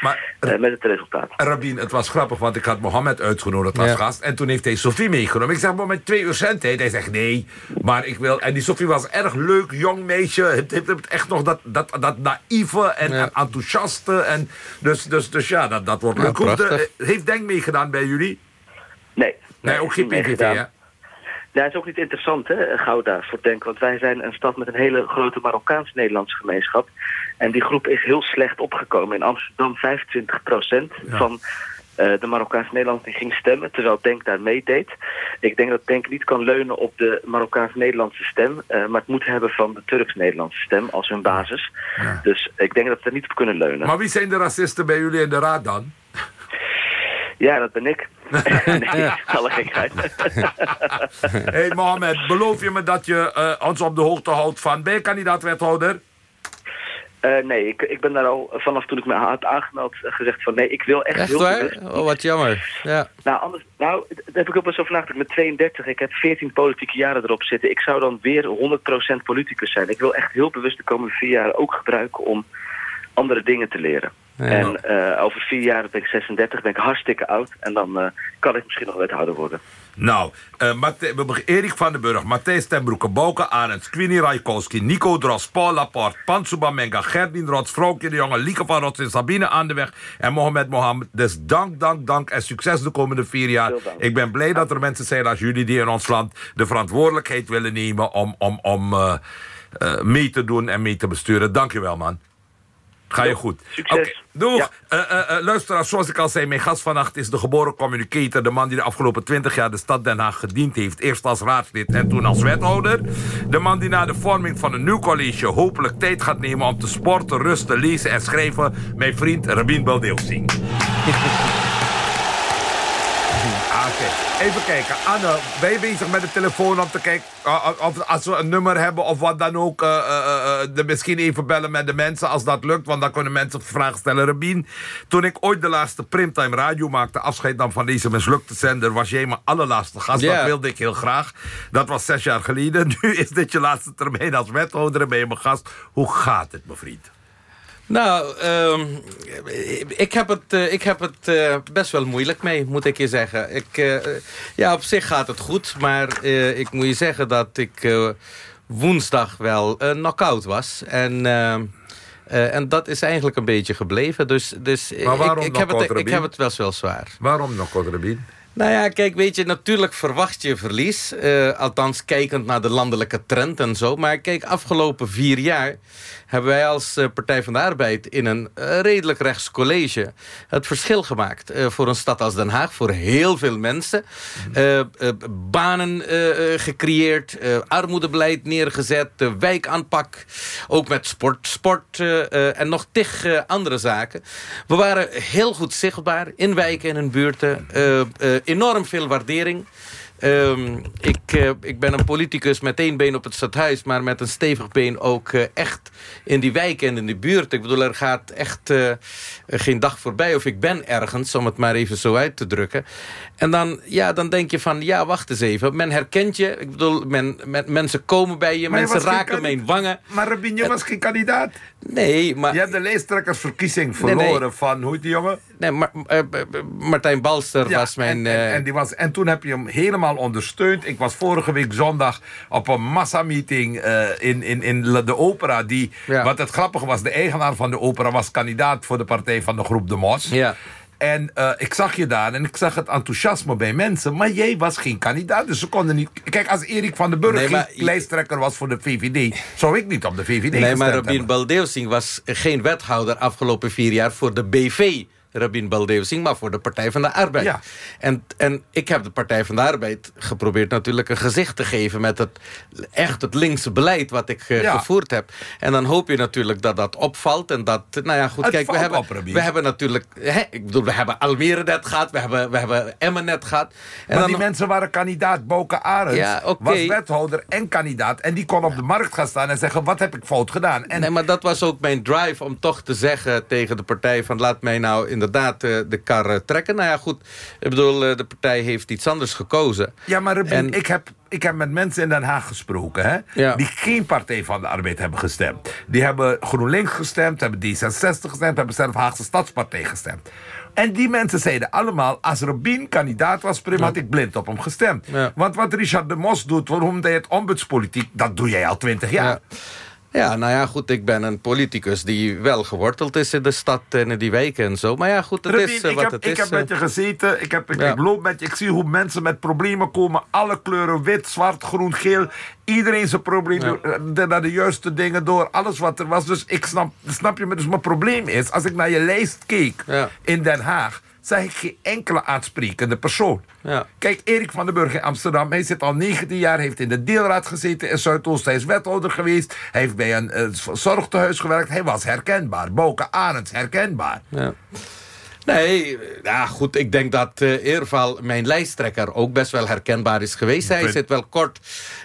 maar, met het resultaat. Rabin, het was grappig, want ik had Mohammed uitgenodigd als ja. gast. En toen heeft hij Sofie meegenomen. Ik zeg, maar met twee uur cent. Hij zegt, nee, maar ik wil... En die Sofie was erg leuk, jong meisje. Het heeft echt nog dat, dat, dat naïeve en, ja. en enthousiaste. En dus, dus, dus ja, dat, dat wordt leuk. Heeft Denk meegedaan bij jullie? Nee. Nee, ook geen PVV? Ja, het is ook niet interessant, hè, Gouda, voor Denk. Want wij zijn een stad met een hele grote Marokkaans-Nederlandse gemeenschap. En die groep is heel slecht opgekomen. In Amsterdam 25 procent ja. van uh, de Marokkaans-Nederlanders die ging stemmen, terwijl Denk daar meedeed. Ik denk dat Denk niet kan leunen op de Marokkaans-Nederlandse stem, uh, maar het moet hebben van de Turks-Nederlandse stem als hun basis. Ja. Dus ik denk dat we er niet op kunnen leunen. Maar wie zijn de racisten bij jullie in de raad dan? Ja, dat ben ik. nee, alle gekheid. hey Mohamed, beloof je me dat je uh, ons op de hoogte houdt van... Ben je kandidaat-wethouder? Uh, nee, ik, ik ben daar al vanaf toen ik me had aangemeld gezegd van... nee, ik wil echt... Echt heel waar? Oh, wat jammer. Ja. Nou, anders, nou, daar heb ik ook best over nagedacht. Met 32, ik heb 14 politieke jaren erop zitten. Ik zou dan weer 100% politicus zijn. Ik wil echt heel bewust de komende vier jaar ook gebruiken om andere dingen te leren. Ja. En uh, over vier jaar ben ik 36, ben ik hartstikke oud. En dan uh, kan ik misschien nog wethouder worden. Nou, uh, Erik van den Burg, Matthijs ten Broeke, Bouke Arends, Queenie Rajkowski, Nico Dros, Paul Laporte, Pansuba Menga, Gerdien Rots, de Jonge, Lieke van Rots en Sabine aan de weg en Mohamed Mohammed. Dus dank, dank, dank en succes de komende vier jaar. Ik ben blij dat er mensen zijn als jullie die in ons land de verantwoordelijkheid willen nemen om, om, om uh, mee te doen en mee te besturen. Dank je wel, man. Ga je goed. Succes. Okay, doeg. Ja. Uh, uh, luisteraars, zoals ik al zei, mijn gast vannacht is de geboren communicator. De man die de afgelopen 20 jaar de stad Den Haag gediend heeft. Eerst als raadslid en toen als wethouder. De man die na de vorming van een nieuw college hopelijk tijd gaat nemen... om te sporten, rusten, lezen en schrijven. Mijn vriend Rabin Beldeelsing. Even kijken. Anne, ben je bezig met de telefoon om te kijken... Uh, of als we een nummer hebben of wat dan ook... Uh, uh, de, misschien even bellen met de mensen als dat lukt. Want dan kunnen mensen vragen stellen. Rabin, toen ik ooit de laatste Primtime Radio maakte... afscheid dan van deze mislukte zender... was jij mijn allerlaatste gast. Yeah. Dat wilde ik heel graag. Dat was zes jaar geleden. Nu is dit je laatste termijn als wethouder en ben je mijn gast. Hoe gaat het, mijn vriend? Nou, ehm, ik heb het, uh, ik heb het uh, best wel moeilijk mee, moet ik je zeggen. Ik, uh, ja, op zich gaat het goed, maar ik moet je zeggen dat ik woensdag wel een knockout was. En... ehm, en dat is eigenlijk een beetje gebleven. Dus, dus maar waarom ik, ik, heb het, ik heb het wel wel zwaar. Waarom Rabin? Nou ja, kijk, weet je, natuurlijk verwacht je verlies. Uh, althans, kijkend naar de landelijke trend en zo. Maar kijk, afgelopen vier jaar hebben wij als uh, Partij van de Arbeid... in een uh, redelijk rechts college het verschil gemaakt. voor een stad als Den Haag, voor heel veel mensen. banen gecreëerd, armoedebeleid neergezet, wijkaanpak. Ook met sport, sport en nog tig andere zaken. We waren heel goed zichtbaar in wijken en in buurten enorm veel waardering. Um, ik, uh, ik ben een politicus met één been op het stadhuis... maar met een stevig been ook uh, echt in die wijken en in de buurt. Ik bedoel, er gaat echt uh, geen dag voorbij of ik ben ergens... om het maar even zo uit te drukken. En dan, ja, dan denk je van, ja, wacht eens even. Men herkent je. Ik bedoel, men, men mensen komen bij je. mensen raken mijn wangen. Maar Rabin, je was geen kandidaat. Nee, maar... Je hebt de leestrekkersverkiezing verloren van, hoe heet die jongen? Nee, maar, Martijn Balster was mijn... En, en, die was, en toen heb je hem helemaal ondersteund. Ik was vorige week zondag op een massameeting uh, in, in, in de opera. Die, Wat het grappige was, de eigenaar van de opera was kandidaat voor de partij van de groep De Mos. Ja. En uh, ik zag je daar en ik zag het enthousiasme bij mensen. Maar jij was geen kandidaat, dus ze konden niet... Kijk, als Erik van den Burg nee, maar... lijsttrekker was voor de VVD... zou ik niet op de VVD Nee, maar Robin Baldeusing was geen wethouder afgelopen vier jaar voor de BV. Rabin Baldev maar voor de Partij van de Arbeid. Ja. En, en ik heb de Partij van de Arbeid geprobeerd natuurlijk een gezicht te geven... met het, echt het linkse beleid wat ik uh, gevoerd heb. En dan hoop je natuurlijk dat dat opvalt. En dat, nou ja, goed, het kijk, we hebben, op, we hebben natuurlijk... Hè, ik bedoel, we hebben Almere net gehad, we hebben, we hebben Emmen net gehad. En maar dan die mensen waren kandidaat. Boke Arends ja, okay. was wethouder en kandidaat. En die kon op de markt gaan staan en zeggen, wat heb ik fout gedaan? En... Nee, maar dat was ook mijn drive om toch te zeggen tegen de partij... van laat mij nou in inderdaad uh, de kar uh, trekken. Nou ja, goed. Ik bedoel, uh, de partij heeft iets anders gekozen. Ja, maar Rubin, en... ik, heb, ik heb met mensen in Den Haag gesproken... Hè, ja. die geen Partij van de Arbeid hebben gestemd. Die hebben GroenLinks gestemd, hebben D66 gestemd... hebben zelf Haagse Stadspartij gestemd. En die mensen zeiden allemaal... als Rubin kandidaat was, prima, had ik blind op hem gestemd. Ja. Want wat Richard de Mos doet, waarom hij het ombudspolitiek... dat doe jij al twintig jaar. Ja. Ja, nou ja, goed, ik ben een politicus die wel geworteld is in de stad en in die wijken en zo. Maar ja, goed, het Rubin, is uh, wat heb, het ik is. Ik heb met je gezeten, ik, heb, ik, ja. ik loop met je, ik zie hoe mensen met problemen komen. Alle kleuren, wit, zwart, groen, geel. Iedereen zijn probleem, ja. de, naar de juiste dingen door. Alles wat er was. Dus ik snap, snap je, dus mijn probleem is, als ik naar je lijst keek ja. in Den Haag zag ik geen enkele aansprekende persoon. Ja. Kijk, Erik van den Burg in Amsterdam, hij zit al 19 jaar, heeft in de deelraad gezeten in Zuidoost, hij is wethouder geweest, hij heeft bij een uh, zorgtehuis gewerkt, hij was herkenbaar. Boke Arends, herkenbaar. Ja. Nee, ja goed, ik denk dat uh, Eerval, mijn lijsttrekker, ook best wel herkenbaar is geweest. Hij zit wel kort...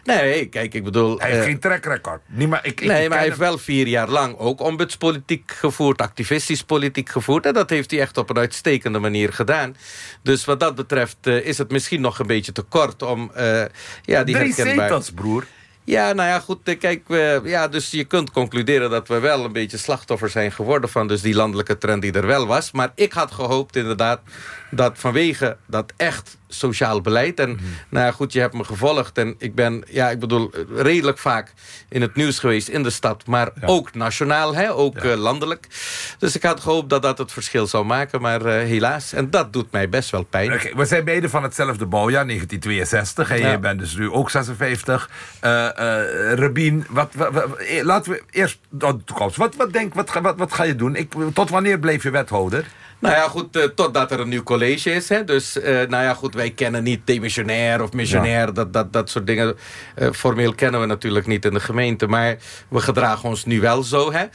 Nee, kijk, ik bedoel... Hij heeft uh, geen trackrecord. Nee, maar, ik, ik nee, maar hij heeft wel vier jaar lang ook ombudspolitiek gevoerd, activistisch politiek gevoerd. En dat heeft hij echt op een uitstekende manier gedaan. Dus wat dat betreft uh, is het misschien nog een beetje te kort om ja, die Drie herkenbaar... zetels, broer. Ja, nou ja, goed. Kijk, we, ja, dus je kunt concluderen dat we wel een beetje slachtoffer zijn geworden... van dus die landelijke trend die er wel was. Maar ik had gehoopt inderdaad dat vanwege dat echt sociaal beleid... en Mhm. nou goed, je hebt me gevolgd... en ik ben, ja, ik bedoel, redelijk vaak in het nieuws geweest in de stad... maar ook nationaal, hè, ook uh, landelijk. Dus ik had gehoopt dat dat het verschil zou maken, maar uh, helaas. En dat doet mij best wel pijn. Okay, we zijn beide van hetzelfde bouwjaar, 1962. En ja. je bent dus nu ook 56. Uh, Rabin, wat, wat, wat, laten we eerst de toekomst. Wat, wat, denk, wat, wat, wat ga je doen? Ik, tot wanneer bleef je wethouder? Nou ja, goed, uh, totdat er een nieuw college is. Hè. Dus, uh, nou ja, goed, wij kennen niet demissionair of missionair, ja. dat, dat, dat soort dingen. Uh, formeel kennen we natuurlijk niet in de gemeente, maar we gedragen ons nu wel zo. Hè.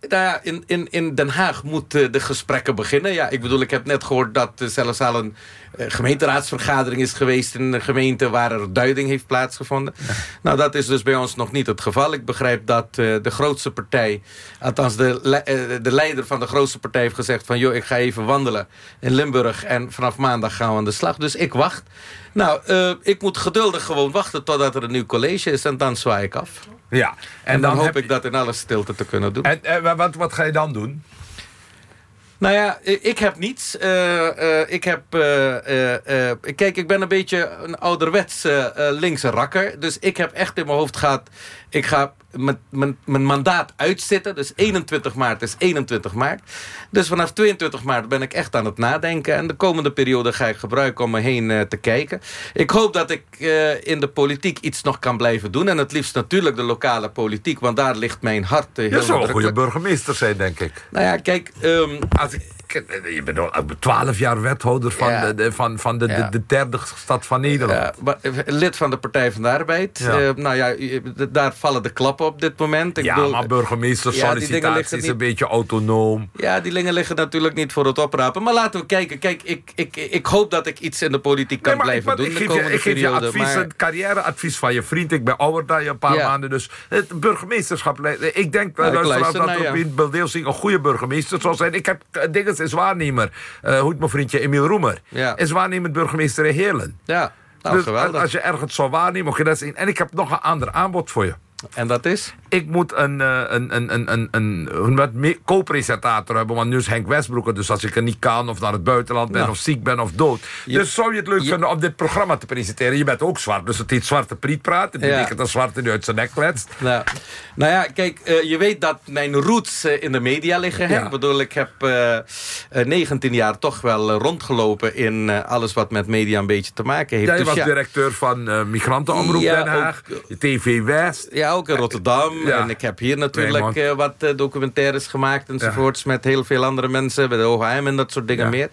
Nou ja, in, in, in Den Haag moeten de gesprekken beginnen. Ja, ik bedoel, ik heb net gehoord dat zelfs al een gemeenteraadsvergadering is geweest... in een gemeente waar er duiding heeft plaatsgevonden. Nou, dat is dus bij ons nog niet het geval. Ik begrijp dat de grootste partij... althans de, de leider van de grootste partij heeft gezegd... van joh, ik ga even wandelen in Limburg... en vanaf maandag gaan we aan de slag. Dus ik wacht. Nou, ik moet geduldig gewoon wachten totdat er een nieuw college is... en dan zwaai ik af. Ja. En, dan, hoop ik dat in alle stilte te kunnen doen. En, en wat, wat ga je dan doen? Nou ja, ik heb niets. Uh, ik heb... Uh, kijk, ik ben een beetje een ouderwets linkse rakker. Dus ik heb echt in mijn hoofd gehad... Ik ga mijn mandaat uitzitten. Dus 21 maart is 21 maart. Dus vanaf 22 maart ben ik echt aan het nadenken. En de komende periode ga ik gebruiken om me heen uh, te kijken. Ik hoop dat ik uh, in de politiek iets nog kan blijven doen. En het liefst natuurlijk de lokale politiek. Want daar ligt mijn hart uh, heel Je zou een goede burgemeester zijn, denk ik. Nou ja, kijk... Um, Als ik, je bent al 12 jaar wethouder van, ja. de, van, van de, ja. de, de, derde stad van Nederland. lid van de Partij van de Arbeid. Nou ja, daar vallen de klappen op dit moment. Ik ja, bedoel, maar burgemeester ja, sollicitatie is een beetje autonoom. Ja, die dingen liggen natuurlijk niet voor het oprapen. Maar laten we kijken. Kijk, ik, ik, ik hoop dat ik iets in de politiek kan nee, blijven ik, doen. Ik geef, je, ik geef je advies, maar... een carrièreadvies van je vriend. Ik ben ouder dan je een paar ja. maanden. Dus het burgemeesterschap... Ik denk nou, dat luister, nou, Robin Beldeelsing een goede burgemeester zal zijn. Ik heb dingen is waarnemer. Uh, hoe het mijn vriendje Emiel Roemer. Ja. Is waarnemend burgemeester in Heerlen. Ja, nou, dus geweldig. als je ergens zou waarnemen, mocht je dat zien. En ik heb nog een ander aanbod voor je. En dat is? Ik moet een, een, een, een, een, een, een co-presentator hebben. Want nu is Henk Westbroek Dus als ik er niet kan of naar het buitenland ben... Nou. of ziek ben of dood. Je, dus zou je het leuk je, vinden om dit programma te presenteren? Je bent ook zwart. Dus het heet Zwarte Priet praten. Die ja. betekent een zwarte die uit zijn nek kletst. Nou, nou ja, kijk. Uh, je weet dat mijn roots uh, in de media liggen. Ja. Ik bedoel, ik heb uh, 19 jaar toch wel rondgelopen... in alles wat met media een beetje te maken heeft. Jij dus was ja. directeur van Migrantenomroep Den Haag. Ook, TV West. Ja, ook in Rotterdam. Ja. En ik heb hier natuurlijk uh, wat uh, documentaires gemaakt enzovoorts... Ja. met heel veel andere mensen, bij de OHM en dat soort dingen ja. meer.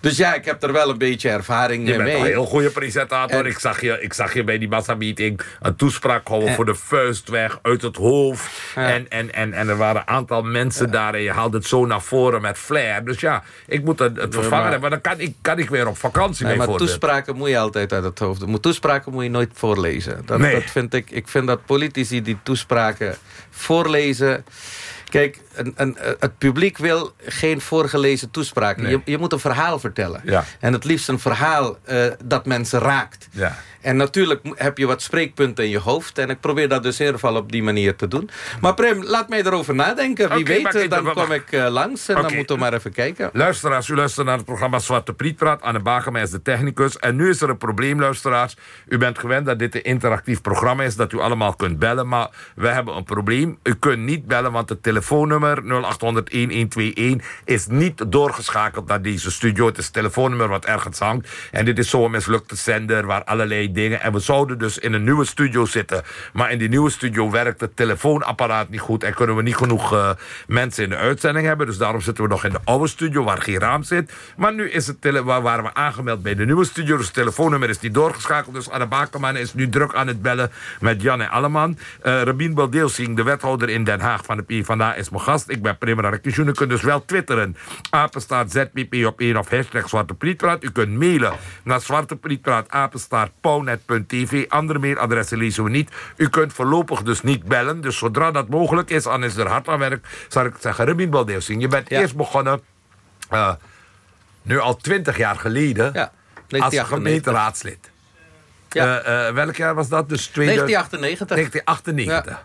Dus ja, ik heb er wel een beetje ervaring mee. Je bent een heel goede presentator. En, ik, zag je, ik zag je bij die massameeting een toespraak houden... voor de vuistweg, uit het hoofd. En, en, en, en er waren een aantal mensen daar... en je haalde het zo naar voren met flair. Dus ja, ik moet het, het vervangen hebben. Maar dan kan ik, kan ik weer op vakantie nee, mee Maar toespraken moet je altijd uit het hoofd. Moet toespraken moet je nooit voorlezen. Dat, nee. dat vind ik, ik vind dat politici die toespraken voorlezen. Kijk, een, een, het publiek wil geen voorgelezen toespraken. Nee. Je, je, moet een verhaal vertellen. Ja. En het liefst een verhaal uh, dat mensen raakt. Ja. En natuurlijk heb je wat spreekpunten in je hoofd. En ik probeer dat dus in ieder geval op die manier te doen. Maar Prem, laat mij erover nadenken. Wie okay, weet, ik, dan kom ik uh, langs. En okay. dan moeten we maar even kijken. Luisteraars, u luistert naar het programma Zwarte Prietpraat. Anne Bagema is de technicus. En nu is er een probleem, luisteraars. U bent gewend dat dit een interactief programma is. Dat u allemaal kunt bellen. Maar we hebben een probleem. U kunt niet bellen, want het telefoonnummer 0800-1121 is niet doorgeschakeld naar deze studio. Het is het telefoonnummer wat ergens hangt. En dit is zo'n mislukte zender waar allerlei En we zouden dus in een nieuwe studio zitten. Maar in die nieuwe studio werkt het telefoonapparaat niet goed... en kunnen we niet genoeg uh, mensen in de uitzending hebben. Dus daarom zitten we nog in de oude studio waar geen raam zit. Maar nu is het waren we aangemeld bij de nieuwe studio. Dus het telefoonnummer is niet doorgeschakeld. Dus Anne Bakerman is nu druk aan het bellen met Jan en Alleman. Uh, Rabin Baldeelsing, de wethouder in Den Haag van de PvdA, is mijn gast. Ik ben Primera Rekisjoen. U kunt dus wel twitteren. Apenstaart ZPP op 1 of hashtag Zwarte. U kunt mailen naar zwarteprietpraat apenstaart TV. Andere mailadressen lezen we niet. U kunt voorlopig dus niet bellen. Dus zodra dat mogelijk is, dan is er hard aan werk. Zal ik zeggen, Rubin Baldeelsing, je bent ja. eerst begonnen... Uh, nu al twintig jaar geleden... Ja, als gemeenteraadslid. Ja. Uh, uh, welk jaar was dat? Dus 1998. 1998. Ja.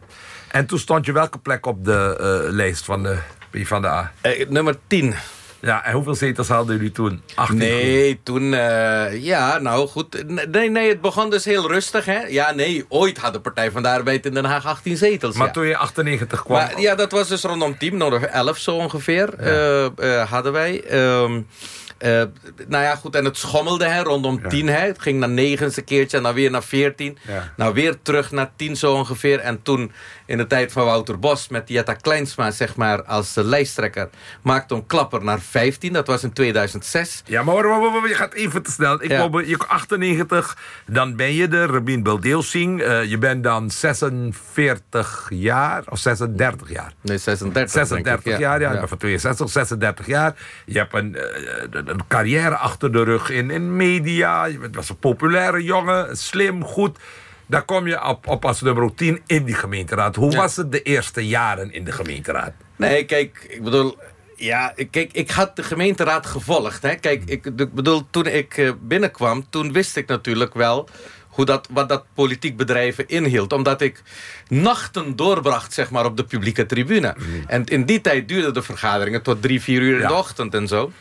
En toen stond je welke plek op de lijst van de PvdA? nummer 10. Ja, en hoeveel zetels hadden jullie toen? 18 nee, toen... Uh, ja, nou goed. Nee, nee, het begon dus heel rustig, hè. Ja, nee, ooit had de Partij van de Arbeid in Den Haag 18 zetels. Maar ja. toen je 98 kwam... Maar, ja, dat was dus rondom 10, nog 11 zo ongeveer, ja. uh, uh, hadden wij. Um, uh, nou ja, goed, en het schommelde hè, rondom ja. 10. Hè. Het ging naar 9 een keertje en dan weer naar 14. Ja. Nou, weer terug naar 10 zo ongeveer. En toen, in de tijd van Wouter Bos, met Jetta Kleinsma, zeg maar, als uh, lijsttrekker, maakte een klapper naar 15. Dat was in 2006. Ja, maar je gaat even te snel. Ik ja. je 98, dan ben je er, Rabin Beldeelsing. Uh, je bent dan 46 jaar, of 36 jaar? Nee, 36. 36 ik, jaar, ja. ja. Van 62, 36 jaar. Je hebt een, een carrière achter de rug in, in media. Je was een populaire jongen, slim, goed. Daar kom je op, op als nummer 10 in die gemeenteraad. Hoe was het de eerste jaren in de gemeenteraad? Nee, kijk, ik bedoel... Ja, kijk, ik had de gemeenteraad gevolgd. Hè. Kijk, ik, ik bedoel, toen ik eh, binnenkwam... toen wist ik natuurlijk wel hoe dat, wat dat politiek bedrijven inhield. Omdat ik nachten doorbracht zeg maar, op de publieke tribune. Mm. En in die tijd duurden de vergaderingen tot drie, vier uur in de ochtend en zo.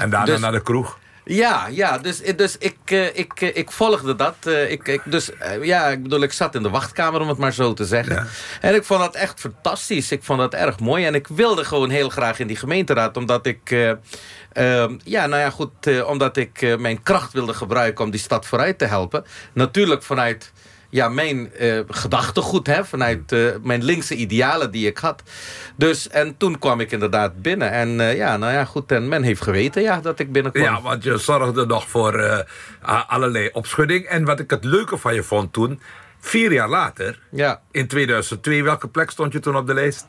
En daarna dus, naar de kroeg? Ja, ja dus, dus ik, eh, ik, eh, ik volgde dat. Eh, ik, ik, dus ja, ik bedoel, ik zat in de wachtkamer om het maar zo te zeggen. En ik vond dat echt fantastisch. Ik vond dat erg mooi. En ik wilde gewoon heel graag in die gemeenteraad. Omdat ik, ehm, ja, nou ja, goed, omdat ik mijn kracht wilde gebruiken om die stad vooruit te helpen. Natuurlijk vanuit ja, mijn uh, gedachtegoed, hè, vanuit uh, mijn linkse idealen die ik had. Dus, en toen kwam ik inderdaad binnen. En uh, ja, nou ja, goed, en men heeft geweten ja, dat ik binnenkwam. Ja, want je zorgde nog voor allerlei opschudding. En wat ik het leuke van je vond toen, vier jaar later, ja. in 2002, welke plek stond je toen op de lijst?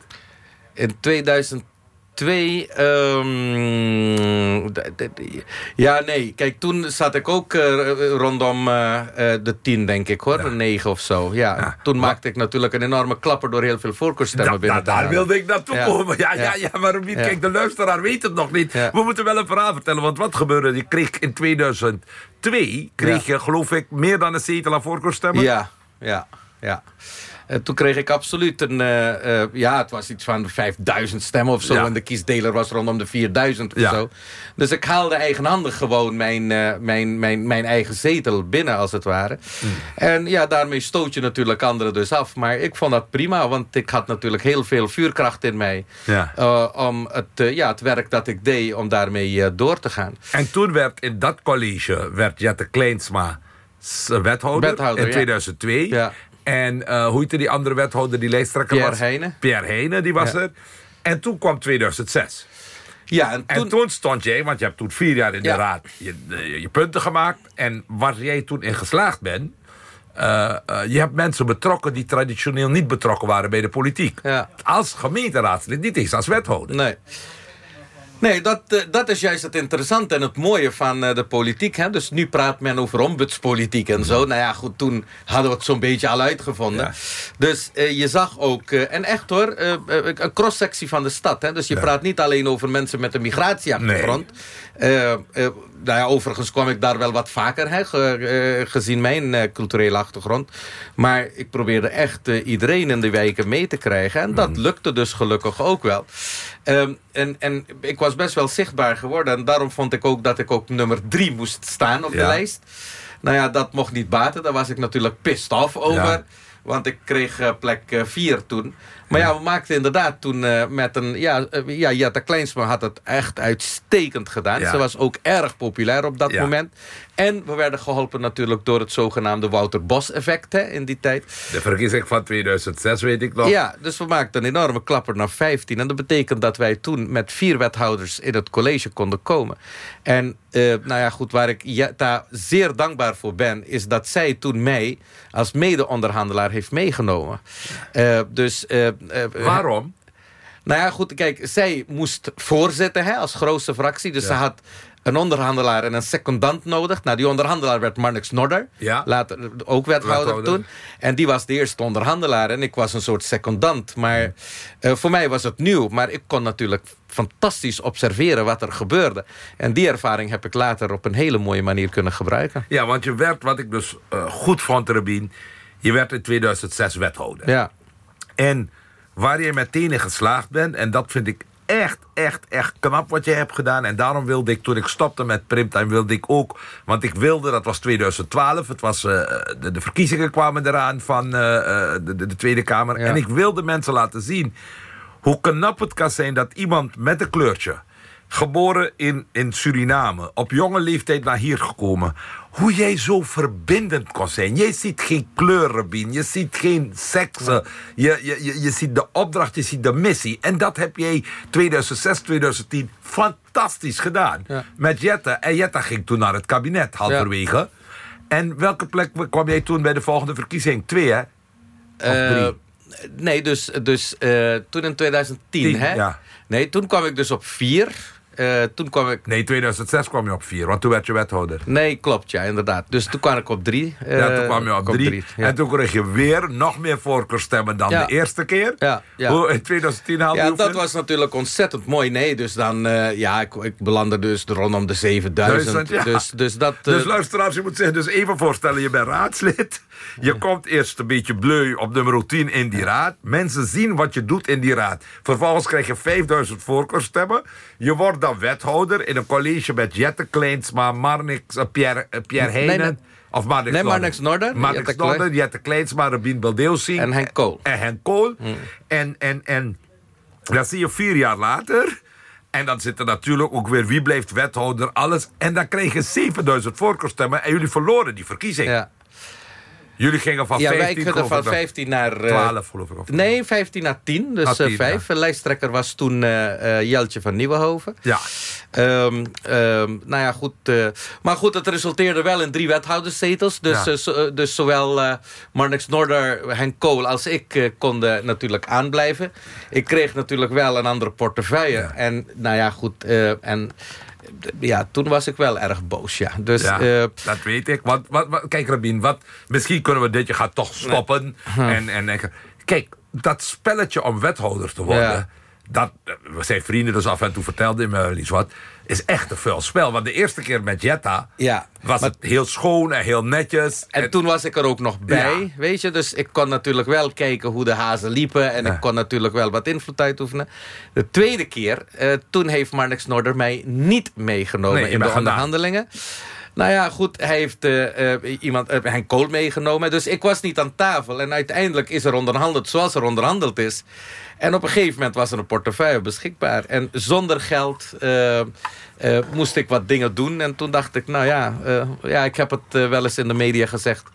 In 2002 twee... Um, ja, nee. Kijk, toen zat ik ook uh, rondom uh, de tien, denk ik, hoor. Ja. Negen of zo. Ja, ja. Toen maar... maakte ik natuurlijk een enorme klapper... door heel veel voorkeurstemmen binnen Daar wilde ik naartoe ja. komen. Ja, ja, ja, maar niet? Kijk, de luisteraar weet het nog niet. We moeten wel een verhaal vertellen. Want wat gebeurde? Je kreeg in 2002... kreeg je, geloof ik, meer dan een zetel aan voorkeurstemmen. Ja, ja, ja. Uh, toen kreeg ik absoluut een... Uh, uh, ja, het was iets van 5000 stemmen of zo. Ja. En de kiesdeler was rondom de 4000 of ja. zo. Dus ik haalde eigenhandig gewoon mijn, mijn, mijn, mijn eigen zetel binnen, als het ware. Mm. En ja, daarmee stoot je natuurlijk anderen dus af. Maar ik vond dat prima, want ik had natuurlijk heel veel vuurkracht in mij. Ja. om het, ja, het werk dat ik deed, om daarmee door te gaan. En toen werd in dat college, werd Jette Kleinsma wethouder, wethouder in 2002. Ja. En uh, hoe heette die andere wethouder die lijsttrekker Pierre was? Pierre Heijnen, die was ja. er. En toen kwam 2006. Ja, en toen... en toen... stond jij, want je hebt toen vier jaar in de raad je, je, je, punten gemaakt. En waar jij toen in geslaagd bent... Uh, uh, je hebt mensen betrokken die traditioneel niet betrokken waren bij de politiek. Ja. Als gemeenteraadslid, niet eens als wethouder. Nee. Nee, dat, uh, dat is juist het interessante en het mooie van uh, de politiek. Hè? Dus nu praat men over ombudspolitiek en zo. Nou ja, goed, toen hadden we het zo'n beetje al uitgevonden. Ja. Dus uh, je zag ook, en echt hoor, een cross-sectie van de stad. Hè? Dus je ja. praat niet alleen over mensen met een migratieachtergrond. Nee nou ja, overigens kwam ik daar wel wat vaker, hè, ge, uh, gezien mijn culturele achtergrond. Maar ik probeerde echt iedereen in de wijken mee te krijgen. En dat mm. lukte dus gelukkig ook wel. Um, en, en ik was best wel zichtbaar geworden. En daarom vond ik ook dat ik ook nummer drie moest staan op ja. de lijst. Nou ja, dat mocht niet baten. Daar was ik natuurlijk pissed off over. Ja. Want ik kreeg plek 4 uh, toen. Maar ja, we maakten inderdaad toen uh, met een... Ja, uh, ja, Jetta Kleinsma had het echt uitstekend gedaan. Ja. Ze was ook erg populair op dat ja. moment. En we werden geholpen natuurlijk door het zogenaamde Wouter Bos-effect in die tijd. De verkiezing van 2006 weet ik nog. Ja, dus we maakten een enorme klapper naar 15. En dat betekent dat wij toen met vier wethouders in het college konden komen. En uh, nou ja, goed, waar ik Jetta zeer dankbaar voor ben... is dat zij toen mij als mede-onderhandelaar heeft meegenomen. Uh, dus... Uh, Waarom? Nou ja, goed, kijk, zij moest voorzitten hè, als grootste fractie. Dus ja. ze had een onderhandelaar en een secondant nodig. Nou, die onderhandelaar werd Marnix Nodder. Ja. Later ook wethouder, toen. En die was de eerste onderhandelaar. En ik was een soort secondant. Maar uh, voor mij was het nieuw. Maar ik kon natuurlijk fantastisch observeren wat er gebeurde. En die ervaring heb ik later op een hele mooie manier kunnen gebruiken. Ja, want je werd, wat ik dus uh, goed vond, Rabin... je werd in 2006 wethouder. Ja. En waar je meteen in geslaagd bent... en dat vind ik echt, echt, echt knap wat je hebt gedaan. En daarom wilde ik, toen ik stopte met Primtime, wilde ik ook... want ik wilde, dat was 2012, het was, uh, de, de, verkiezingen kwamen eraan van uh, de, de, Tweede Kamer... Ja. en ik wilde mensen laten zien hoe knap het kan zijn dat iemand met een kleurtje geboren in, in Suriname, op jonge leeftijd naar hier gekomen. Hoe jij zo verbindend kon zijn. Jij ziet geen kleuren, Bien. Je ziet geen seksen. Je, je, je, je ziet de opdracht, je ziet de missie. En dat heb jij 2006, 2010 fantastisch gedaan. Ja. Met Jetta. En Jetta ging toen naar het kabinet, halverwege. Ja. En welke plek kwam jij toen bij de volgende verkiezing? Twee, hè? Of drie? Uh, nee, dus, dus uh, toen in 2010, Tien, hè? Ja. Nee, toen kwam ik dus op vier. Uh, toen kwam ik... Nee, 2006 kwam je op vier, want toen werd je wethouder. Nee, klopt, ja, inderdaad. Dus toen kwam ik op drie. Uh, ja, toen kwam je op drie. drie ja. En toen kreeg je weer nog meer voorkeurstemmen dan ja. de eerste keer. Ja, ja. Hoe, in 2010 haalde ja, je dat was natuurlijk ontzettend mooi. Nee, dus dan... Uh, ja, ik, ik belandde dus rondom de 7000. Duizend, ja. dus, dus, dat, dus luisteraars, je moet zich dus even voorstellen... je bent raadslid. Je komt eerst een beetje bleu op nummer 10 in die raad. Mensen zien wat je doet in die raad. Vervolgens krijg je 5000 voorkeurstemmen. Je wordt dan wethouder in een college met Jette Kleinsma, Marnix, uh, Pierre, uh, Pierre Heijnen... Nee. Of Marnix nee, Marnix Norden. Marnix Jette Norden, Jette Kleinsma, Rabin Beldeusing. En Henk Kool. En Henk Kool. Hmm. En, en, en dat zie je vier jaar later... En dan zit er natuurlijk ook weer wie blijft wethouder, alles. En dan kregen 7000 voorkeurstemmen en jullie verloren die verkiezing. Ja. Jullie gingen van ja, 15, wij gingen van 15 naar... Uh, 12 geloof ik. Of nee, 15 naar 10. Dus 10, uh, 5. Ja. Lijsttrekker was toen uh, Jeltje van Nieuwenhoven. Ja. Um, um, nou ja, goed. maar goed, het resulteerde wel in drie wethouderszetels. Dus, ja. dus zowel Marnix Noorder, Henk Kool als ik konden natuurlijk aanblijven. Ik kreeg natuurlijk wel een andere portefeuille. En nou ja, goed. en ja, toen was ik wel erg boos, ja. Dus, ja, uh, dat weet ik. Wat, wat, wat, kijk, Rabin, wat, misschien kunnen we dit, je gaat toch stoppen. Nee. En, en, kijk, dat spelletje om wethouder te worden... Ja. Dat, we zijn vrienden, dus af en toe vertelde hij me iets wat is echt een veel spel. Want de eerste keer met Jetta ja, was het heel schoon en heel netjes. En, en toen was ik er ook nog bij, ja. weet je. Dus ik kon natuurlijk wel kijken hoe de hazen liepen. En ja. ik kon natuurlijk wel wat invloed uitoefenen. De tweede keer, uh, toen heeft Marnix Norder mij niet meegenomen nee, in de onderhandelingen. Nou ja, goed, hij heeft uh, uh, iemand, uh, Henk Kool meegenomen. Dus ik was niet aan tafel. En uiteindelijk is er onderhandeld zoals er onderhandeld is. En op een gegeven moment was er een portefeuille beschikbaar. En zonder geld moest ik wat dingen doen. En toen dacht ik, nou ja, ja ik heb het wel eens in de media gezegd.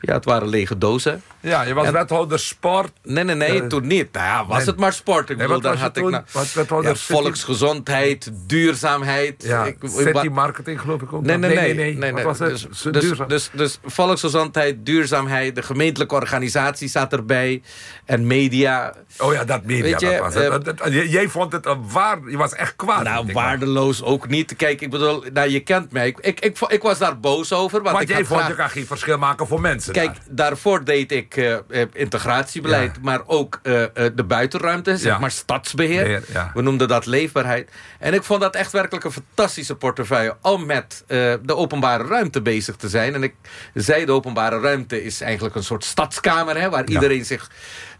Ja, het waren lege dozen. Ja, je was en, wethouder sport. Nee, nee, nee, toen niet. Nou ja, was nee. het maar sport. Ik nee, bedoel, dan had ik nou, ja, volksgezondheid, duurzaamheid. Ja, ik, city marketing geloof ik ook. Nee, nee, nee. nee, nee, was het? Dus, dus, dus, dus volksgezondheid, duurzaamheid, de gemeentelijke organisatie zat erbij. En media. Oh ja, dat media, Weet je, dat was het. Uh, dat, dat, jij vond het een waar... Je was echt kwaad. Nou, waardeloos ook niet. Kijk, ik bedoel, nou, je kent mij. Ik, ik, ik, ik was daar boos over. Want, want ik jij vond, graag... je kan geen verschil maken voor mensen. Kijk, daar. daarvoor deed ik uh, integratiebeleid, ja. maar ook uh, de buitenruimte, zeg ja. maar stadsbeheer. Beheer, ja. We noemden dat leefbaarheid. En ik vond dat echt werkelijk een fantastische portefeuille om met uh, de openbare ruimte bezig te zijn. En ik zei, de openbare ruimte is eigenlijk een soort stadskamer, hè, waar iedereen zich...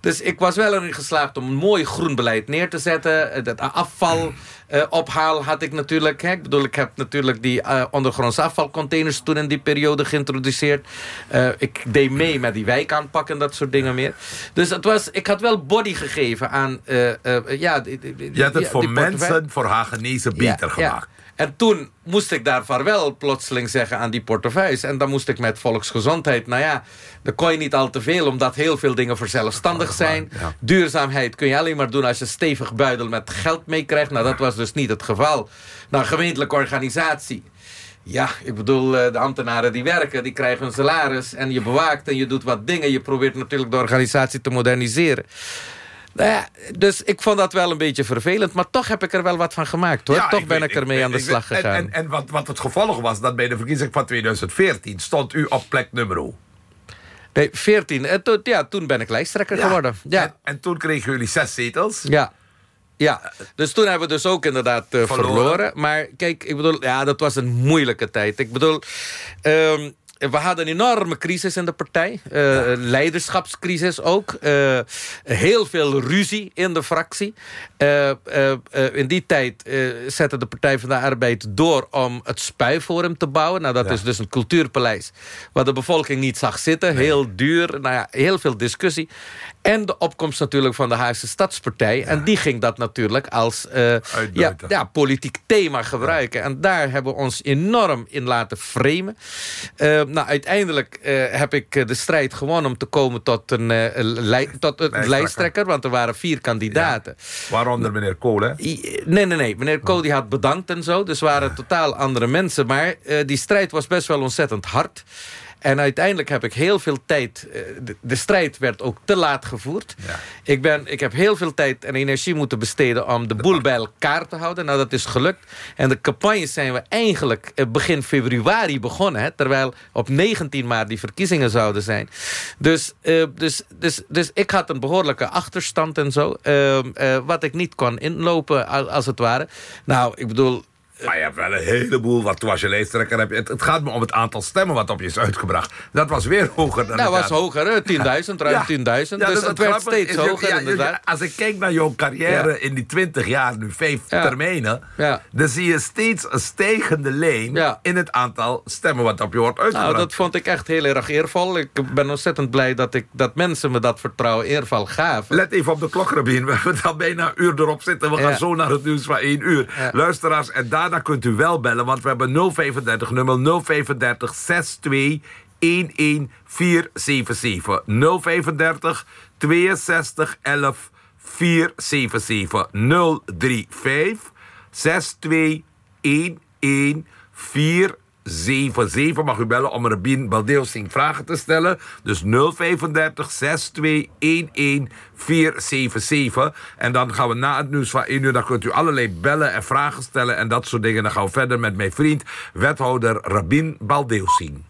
Dus ik was wel erin geslaagd om een mooi groen beleid neer te zetten. Dat afval uh, ophaal had ik natuurlijk. Hè. Ik bedoel, ik heb natuurlijk die uh, ondergrondse afvalcontainers toen in die periode geïntroduceerd. Uh, ik deed mee met die wijkaanpak en dat soort dingen meer. Dus het was, ik had wel body gegeven aan... ja, die, die, Je had het voor mensen, voor Hagenese beter ja, gemaakt. Ja. En toen moest ik daar vaarwel plotseling zeggen aan die portefeuilles. En dan moest ik met volksgezondheid... Nou ja, dan kon je niet al te veel, omdat heel veel dingen verzelfstandig zijn. Ja. Duurzaamheid kun je alleen maar doen als je stevig buidel met geld meekrijgt. Nou, dat was dus niet het geval. Nou, gemeentelijke organisatie... Ja, ik bedoel, de ambtenaren die werken, die krijgen een salaris... en je bewaakt en je doet wat dingen. Je probeert natuurlijk de organisatie te moderniseren. Nou ja, dus ik vond dat wel een beetje vervelend. Maar toch heb ik er wel wat van gemaakt. hoor. Ja, toch ben weet, ik ermee aan de slag gegaan. En, en, en wat, wat het gevolg was, dat bij de verkiezing van 2014... stond u op plek nummer Nee, 14. En to, ja, toen ben ik lijsttrekker ja. geworden. Ja. En, en, toen kregen jullie zes zetels. Ja. Ja, dus toen hebben we dus ook inderdaad uh, verloren. verloren. Maar kijk, ik bedoel, ja, dat was een moeilijke tijd. Ik bedoel, um, we hadden een enorme crisis in de partij. Uh, ja. Leiderschapscrisis ook. Uh, heel veel ruzie in de fractie. Uh, in die tijd zette de Partij van de Arbeid door om het Spuiforum te bouwen. Nou, dat ja. is dus een cultuurpaleis waar de bevolking niet zag zitten. Nee. Heel duur, nou ja, heel veel discussie. En de opkomst natuurlijk van de Haagse Stadspartij. Ja. En die ging dat natuurlijk als ja, ja, politiek thema gebruiken. En daar hebben we ons enorm in laten framen nou, uiteindelijk uh, heb ik de strijd gewonnen om te komen tot een, tot een lijsttrekker. Want er waren vier kandidaten. Waaronder meneer Kool, hè? Nee, nee, nee. Meneer Kool die had bedankt en zo. Dus waren totaal andere mensen. Maar die strijd was best wel ontzettend hard. En uiteindelijk heb ik heel veel tijd... Eh, de, strijd werd ook te laat gevoerd. Ja. Ik, ben, ik heb heel veel tijd en energie moeten besteden... om de boel bij elkaar te houden. Nou, dat is gelukt. En de campagnes zijn we eigenlijk eh, begin februari begonnen. Hè, terwijl op 19 maart die verkiezingen zouden zijn. Dus, uh, dus, dus, dus ik had een behoorlijke achterstand en zo. Uh, uh, wat ik niet kon inlopen, als het ware. Nou, ik bedoel, maar je hebt wel een heleboel, wat was je heb je, het, het, gaat me om het aantal stemmen wat op je is uitgebracht. Dat was weer hoger dan Dat was hoger, 10.000, ruim 10.000. dus het werd steeds hoger ja, Als ik kijk naar jouw carrière in die 20 jaar, nu vijf termijnen... dan zie je steeds een stijgende lijn in het aantal stemmen wat op je wordt uitgebracht. Nou, dat vond ik echt heel erg eervol. Ik ben ontzettend blij dat, ik, dat mensen me dat vertrouwen eervol gaven. Let even op de klok, Rabin. We hebben al bijna een uur erop zitten. We gaan zo naar het nieuws van 1 uur. Luisteraars, en daar dan kunt u wel bellen, want we hebben 035 nummer 035 62 11477. 035 62 11 477 035 62 11477. 77 mag u bellen om Rabin Baldeelsing vragen te stellen. Dus 035 6211 477. En dan gaan we na het nieuws van 1 uur... dan kunt u allerlei bellen en vragen stellen en dat soort dingen. Dan gaan we verder met mijn vriend, wethouder Rabin Baldeelsing.